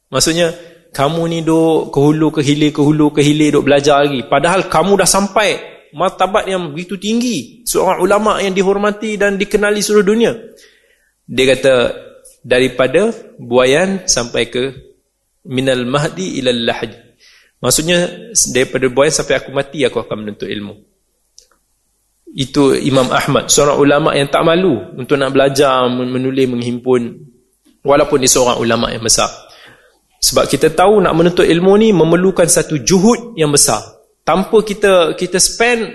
Maksudnya kamu ni duk ke hulu ke hilir ke hulu ke hilir duk belajar lagi. Padahal kamu dah sampai martabat yang begitu tinggi, seorang ulama yang dihormati dan dikenali seluruh dunia. Dia kata daripada buayan sampai ke minal mahdi ila lahaj. Maksudnya daripada buayan sampai aku mati aku akan menuntut ilmu itu Imam Ahmad seorang ulama yang tak malu untuk nak belajar menulis menghimpun walaupun dia seorang ulama yang besar sebab kita tahu nak menuntut ilmu ni memerlukan satu juhud yang besar tanpa kita kita spend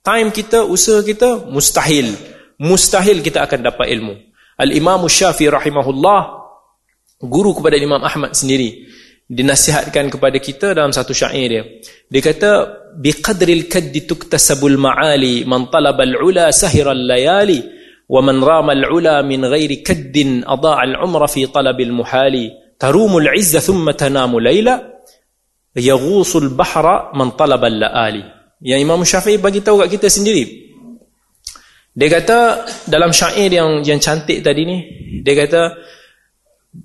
time kita usaha kita mustahil mustahil kita akan dapat ilmu al-Imam Syafi'i rahimahullah guru kepada Imam Ahmad sendiri dinasihatkan kepada kita dalam satu syair dia. Dia kata biqadril kaddi tuktasabul ma'ali man talaba al-ula sahira al-layali wa man rama al-ula min ghairi kaddin adaa al-umra fi talabil muhali tarumu al-'izza thumma tanamu layla yaghusu al-bahra man talaba al-laali. Yang Imam Syafi'i bagi tahu kat kita sendiri. Dia kata dalam syair yang yang cantik tadi ni, dia kata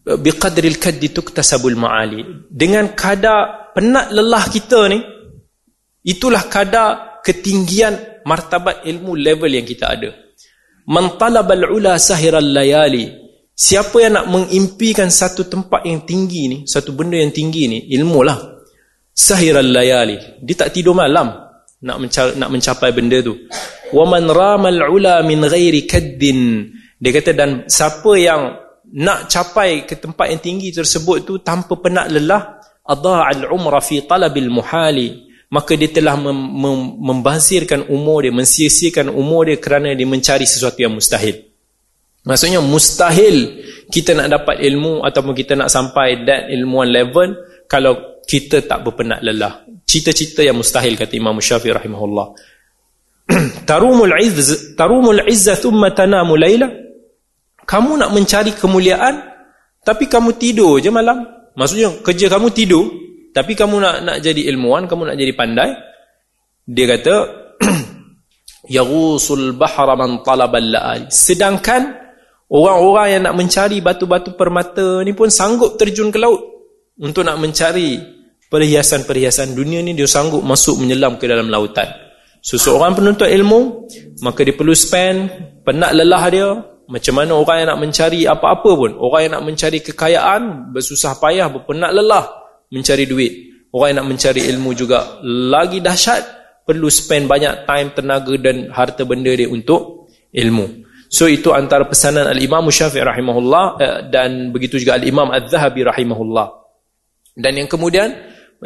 biqadril kaddi tuktasabul ma'ali dengan kadar penat lelah kita ni itulah kadar ketinggian martabat ilmu level yang kita ada man talabal ula sahiral layali siapa yang nak mengimpikan satu tempat yang tinggi ni satu benda yang tinggi ni ilmu lah sahiral layali. Dia tak tidur malam nak mencapai, nak mencapai benda tu. Wa man ramal ula min ghairi kaddin. Dia kata dan siapa yang nak capai ke tempat yang tinggi tersebut tu tanpa penat lelah adha'al umra fi talabil muhali. Maka dia telah mem mem membazirkan umur dia mensia-siakan umur dia kerana dia mencari sesuatu yang mustahil. Maksudnya mustahil kita nak dapat ilmu ataupun kita nak sampai that ilmuan level kalau kita tak berpenat lelah. Cita-cita yang mustahil kata Imam Syafi'i rahimahullah. Tarumul izz tarumul izza thumma tanamu layla kamu nak mencari kemuliaan tapi kamu tidur je malam. Maksudnya kerja kamu tidur tapi kamu nak nak jadi ilmuwan kamu nak jadi pandai. Dia kata yaghusul bahra man talabal laal sedangkan orang-orang yang nak mencari batu-batu permata ni pun sanggup terjun ke laut untuk nak mencari perhiasan-perhiasan dunia ni dia sanggup masuk menyelam ke dalam lautan. Seseorang penuntut ilmu maka dia perlu spend penat lelah dia macam mana orang yang nak mencari apa-apa pun. Orang yang nak mencari kekayaan bersusah payah berpenat lelah mencari duit. Orang yang nak mencari ilmu juga lagi dahsyat perlu spend banyak time tenaga dan harta benda dia untuk ilmu. So itu antara pesanan al-Imam Syafi'i rahimahullah eh, dan begitu juga al-Imam Az-Zahabi rahimahullah dan yang kemudian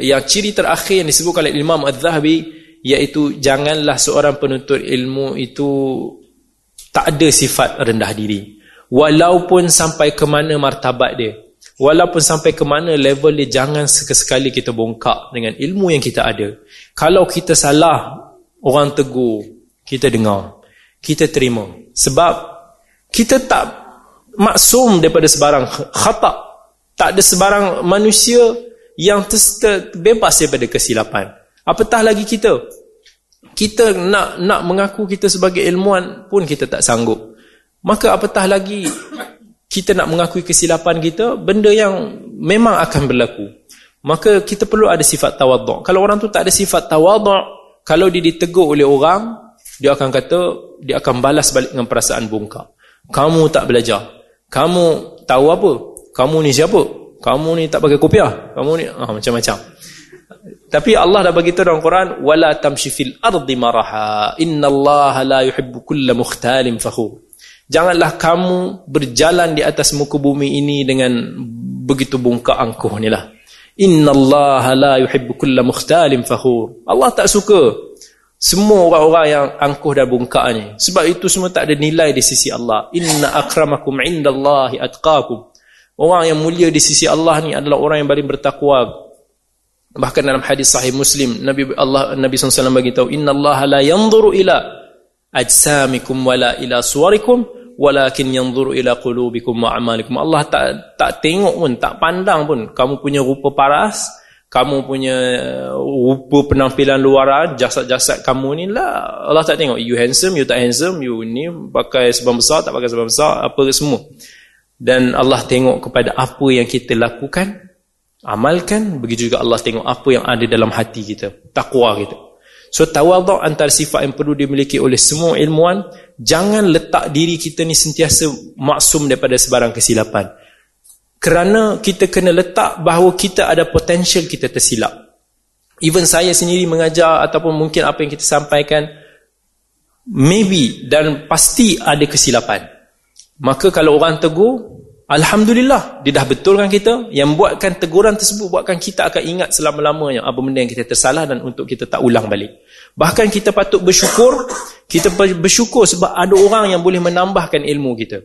yang ciri terakhir yang disebut oleh Imam Az-Zahabi iaitu janganlah seorang penuntut ilmu itu tak ada sifat rendah diri. Walaupun sampai ke mana martabat dia walaupun sampai ke mana level dia jangan sekali kita bongkak dengan ilmu yang kita ada. Kalau kita salah orang tegur kita dengar kita terima. Sebab kita tak maksum daripada sebarang khata tak ada sebarang manusia yang terbebas daripada kesilapan. Apatah lagi kita? Kita nak nak mengaku kita sebagai ilmuwan pun kita tak sanggup. Maka apatah lagi kita nak mengakui kesilapan kita benda yang memang akan berlaku. Maka kita perlu ada sifat tawaduk kalau orang tu tak ada sifat tawaduk kalau dia ditegur oleh orang dia akan kata dia akan balas balik dengan perasaan bongkak. Kamu tak belajar. Kamu tahu apa kamu ni siapa kamu ni tak pakai kopiah kamu ni ah, macam-macam Tapi Allah dah bagi tahu dalam Quran wala tamshi fil ardi maraha innallaha la yuhibbu kulla mukhtalin fakhur. Janganlah kamu berjalan di atas muka bumi ini dengan begitu bungkak angkuh ni lah. Innallaha la yuhibbu kulla mukhtalin fakhur. Allah tak suka semua orang-orang yang angkuh dan bungkak ni. Sebab itu semua tak ada nilai di sisi Allah. Inna akramakum indallahi atqakum. Orang yang mulia di sisi Allah ni adalah orang yang paling bertakwa Bahkan dalam hadis sahih Muslim, Nabi Allah Nabi SAW bagi tahu, "Inna Allah la yanzuru ila ajsamikum wala ila suwarikum, walakin yanzuru ila qulubikum wa a'malikum." Allah tak tak tengok pun, tak pandang pun kamu punya rupa paras, kamu punya rupa penampilan luaran, jasad-jasad kamu ni lah. Allah tak tengok you handsome, you tak handsome, you ni pakai sebab besar, tak pakai sebab besar, apa semua. Dan Allah tengok kepada apa yang kita lakukan amalkan. Begitu juga Allah tengok apa yang ada dalam hati kita takwa kita. So tawaduk antara sifat yang perlu dimiliki oleh semua ilmuwan jangan letak diri kita ni sentiasa maksum daripada sebarang kesilapan. Kerana kita kena letak bahawa kita ada potensial kita tersilap. Even saya sendiri mengajar ataupun mungkin apa yang kita sampaikan maybe dan pasti ada kesilapan maka kalau orang tegur Alhamdulillah, dia dah betulkan kita. Yang buatkan teguran tersebut, buatkan kita akan ingat selama-lamanya apa benda yang kita tersalah dan untuk kita tak ulang balik. Bahkan kita patut bersyukur, kita bersyukur sebab ada orang yang boleh menambahkan ilmu kita.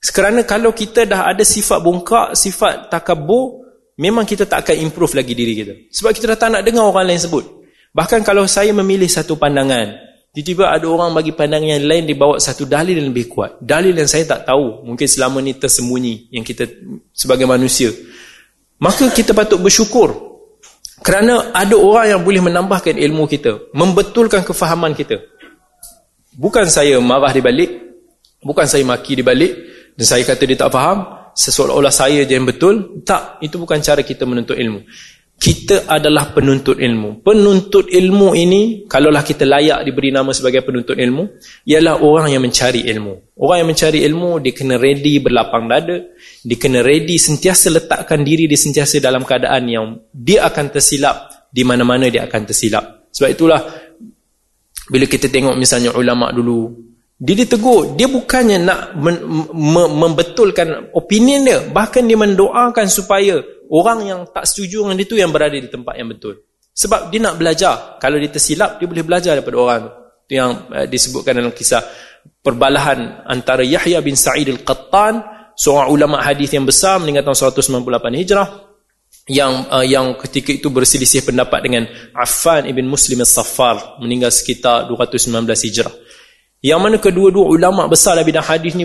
Kerana kalau kita dah ada sifat bongkak, sifat takabur, memang kita tak akan improve lagi diri kita. Sebab kita dah tak nak dengar orang lain sebut. Bahkan kalau saya memilih satu pandangan, Tiba-tiba ada orang bagi pandangan yang lain dibawa satu dalil yang lebih kuat. Dalil yang saya tak tahu. Mungkin selama ni tersembunyi yang kita sebagai manusia. Maka kita patut bersyukur. Kerana ada orang yang boleh menambahkan ilmu kita. Membetulkan kefahaman kita. Bukan saya marah di balik. Bukan saya maki di balik. Dan saya kata dia tak faham. Seseolah-olah saya je yang betul. Tak. Itu bukan cara kita menuntut ilmu kita adalah penuntut ilmu. Penuntut ilmu ini, kalaulah kita layak diberi nama sebagai penuntut ilmu, ialah orang yang mencari ilmu. Orang yang mencari ilmu, dia kena ready berlapang dada, dia kena ready sentiasa letakkan diri dia sentiasa dalam keadaan yang dia akan tersilap, di mana-mana dia akan tersilap. Sebab itulah, bila kita tengok misalnya ulama dulu, dia ditegur, dia bukannya nak membetulkan opinion dia, bahkan dia mendoakan supaya orang yang tak setuju dengan dia tu yang berada di tempat yang betul. Sebab dia nak belajar. Kalau dia tersilap, dia boleh belajar daripada orang tu. Yang uh, disebutkan dalam kisah perbalahan antara Yahya bin Sa'id al-Qattan, seorang ulama hadis yang besar meninggal tahun 198 Hijrah, yang uh, yang ketika itu berselisih pendapat dengan Affan ibn Muslim al-Saffar, meninggal sekitar 219 Hijrah. Yang mana kedua-dua ulama besar dalam bidang hadis ni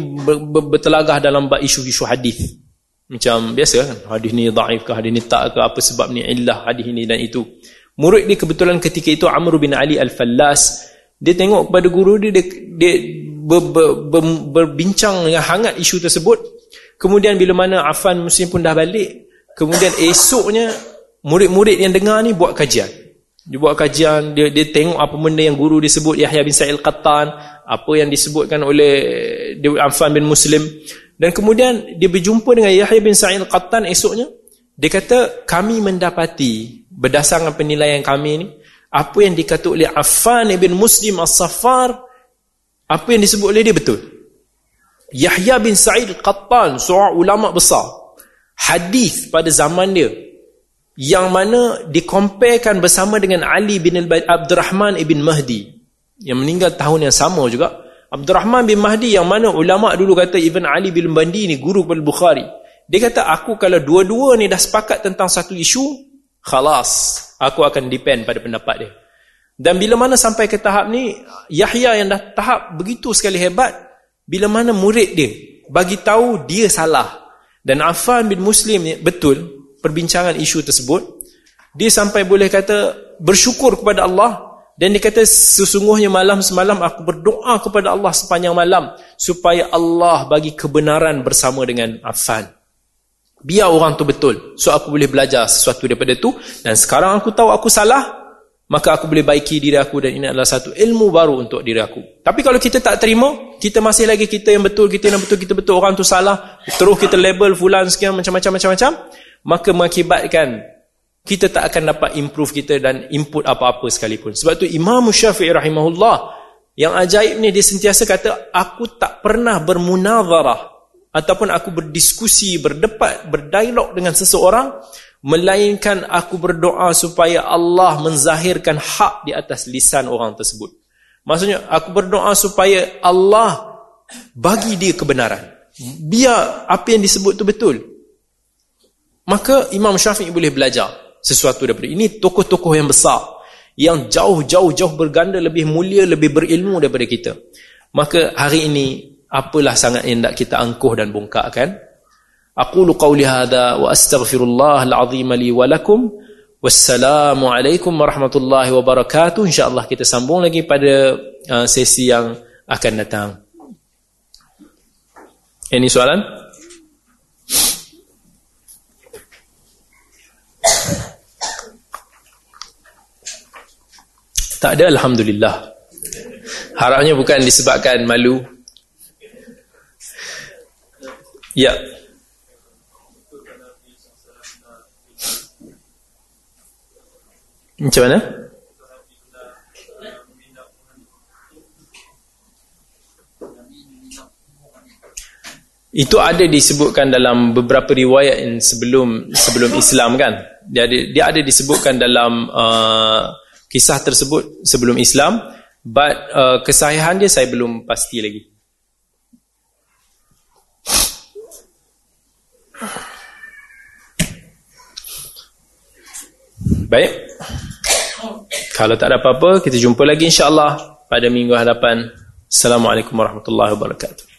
bertelagah dalam isu-isu hadis. Macam biasa kan, hadis ni daif ke, hadis ni tak ke, apa sebab ni illah hadis ni dan itu. Murid dia kebetulan ketika itu Amr bin Ali Al-Fallas, dia tengok kepada guru dia, dia, dia ber, ber, ber, berbincang dengan hangat isu tersebut. Kemudian bila mana Affan Muslim pun dah balik, kemudian esoknya murid-murid yang dengar ni buat kajian. Dia buat kajian, dia, dia tengok apa benda yang guru disebut Yahya bin Sa'il Qattan, apa yang disebutkan oleh Affan bin Muslim. Dan kemudian dia berjumpa dengan Yahya bin Sa'id Qattan esoknya. Dia kata, kami mendapati berdasarkan penilaian kami ni, apa yang dikata oleh Affan bin Muslim As-Safar, apa yang disebut oleh dia betul. Yahya bin Sa'id Qattan, seorang ulama besar, hadis pada zaman dia, yang mana dikomparekan bersama dengan Ali bin Abdul Rahman ibn Mahdi, yang meninggal tahun yang sama juga, Abdurrahman bin Mahdi yang mana ulama dulu kata Ibn Ali bin Bandi ni guru kepada Bukhari. Dia kata aku kalau dua-dua ni dah sepakat tentang satu isu, khalas, aku akan depend pada pendapat dia. Dan bila mana sampai ke tahap ni, Yahya yang dah tahap begitu sekali hebat, bila mana murid dia bagi tahu dia salah. Dan Affan bin Muslim ni betul perbincangan isu tersebut, dia sampai boleh kata bersyukur kepada Allah dan dia kata sesungguhnya malam semalam aku berdoa kepada Allah sepanjang malam supaya Allah bagi kebenaran bersama dengan Affan. Biar orang tu betul. So aku boleh belajar sesuatu daripada tu dan sekarang aku tahu aku salah maka aku boleh baiki diri aku dan ini adalah satu ilmu baru untuk diri aku. Tapi kalau kita tak terima, kita masih lagi kita yang betul, kita yang betul, kita betul, orang tu salah, terus kita label fulan sekian macam-macam macam-macam, maka mengakibatkan kita tak akan dapat improve kita dan input apa-apa sekalipun. Sebab tu Imam Syafi'i rahimahullah yang ajaib ni dia sentiasa kata aku tak pernah bermunazarah ataupun aku berdiskusi, berdebat, berdialog dengan seseorang melainkan aku berdoa supaya Allah menzahirkan hak di atas lisan orang tersebut. Maksudnya aku berdoa supaya Allah bagi dia kebenaran. Biar apa yang disebut tu betul. Maka Imam Syafi'i boleh belajar sesuatu daripada ini tokoh-tokoh yang besar yang jauh-jauh-jauh berganda lebih mulia lebih berilmu daripada kita. Maka hari ini apalah sangat yang nak kita angkuh dan bongkarkan? Aqulu qawli hadha wa astaghfirullah alazim li wa lakum. Wassalamu alaikum warahmatullahi wabarakatuh. Insyaallah kita sambung lagi pada uh, sesi yang akan datang. Ini soalan Tak ada Alhamdulillah Harapnya bukan disebabkan malu Ya Macam mana? Itu ada disebutkan dalam beberapa riwayat yang sebelum sebelum Islam kan. Dia ada dia ada disebutkan dalam uh, kisah tersebut sebelum Islam but uh, kesahihan dia saya belum pasti lagi. Baik. Kalau tak ada apa-apa kita jumpa lagi insyaAllah pada minggu hadapan. Assalamualaikum warahmatullahi wabarakatuh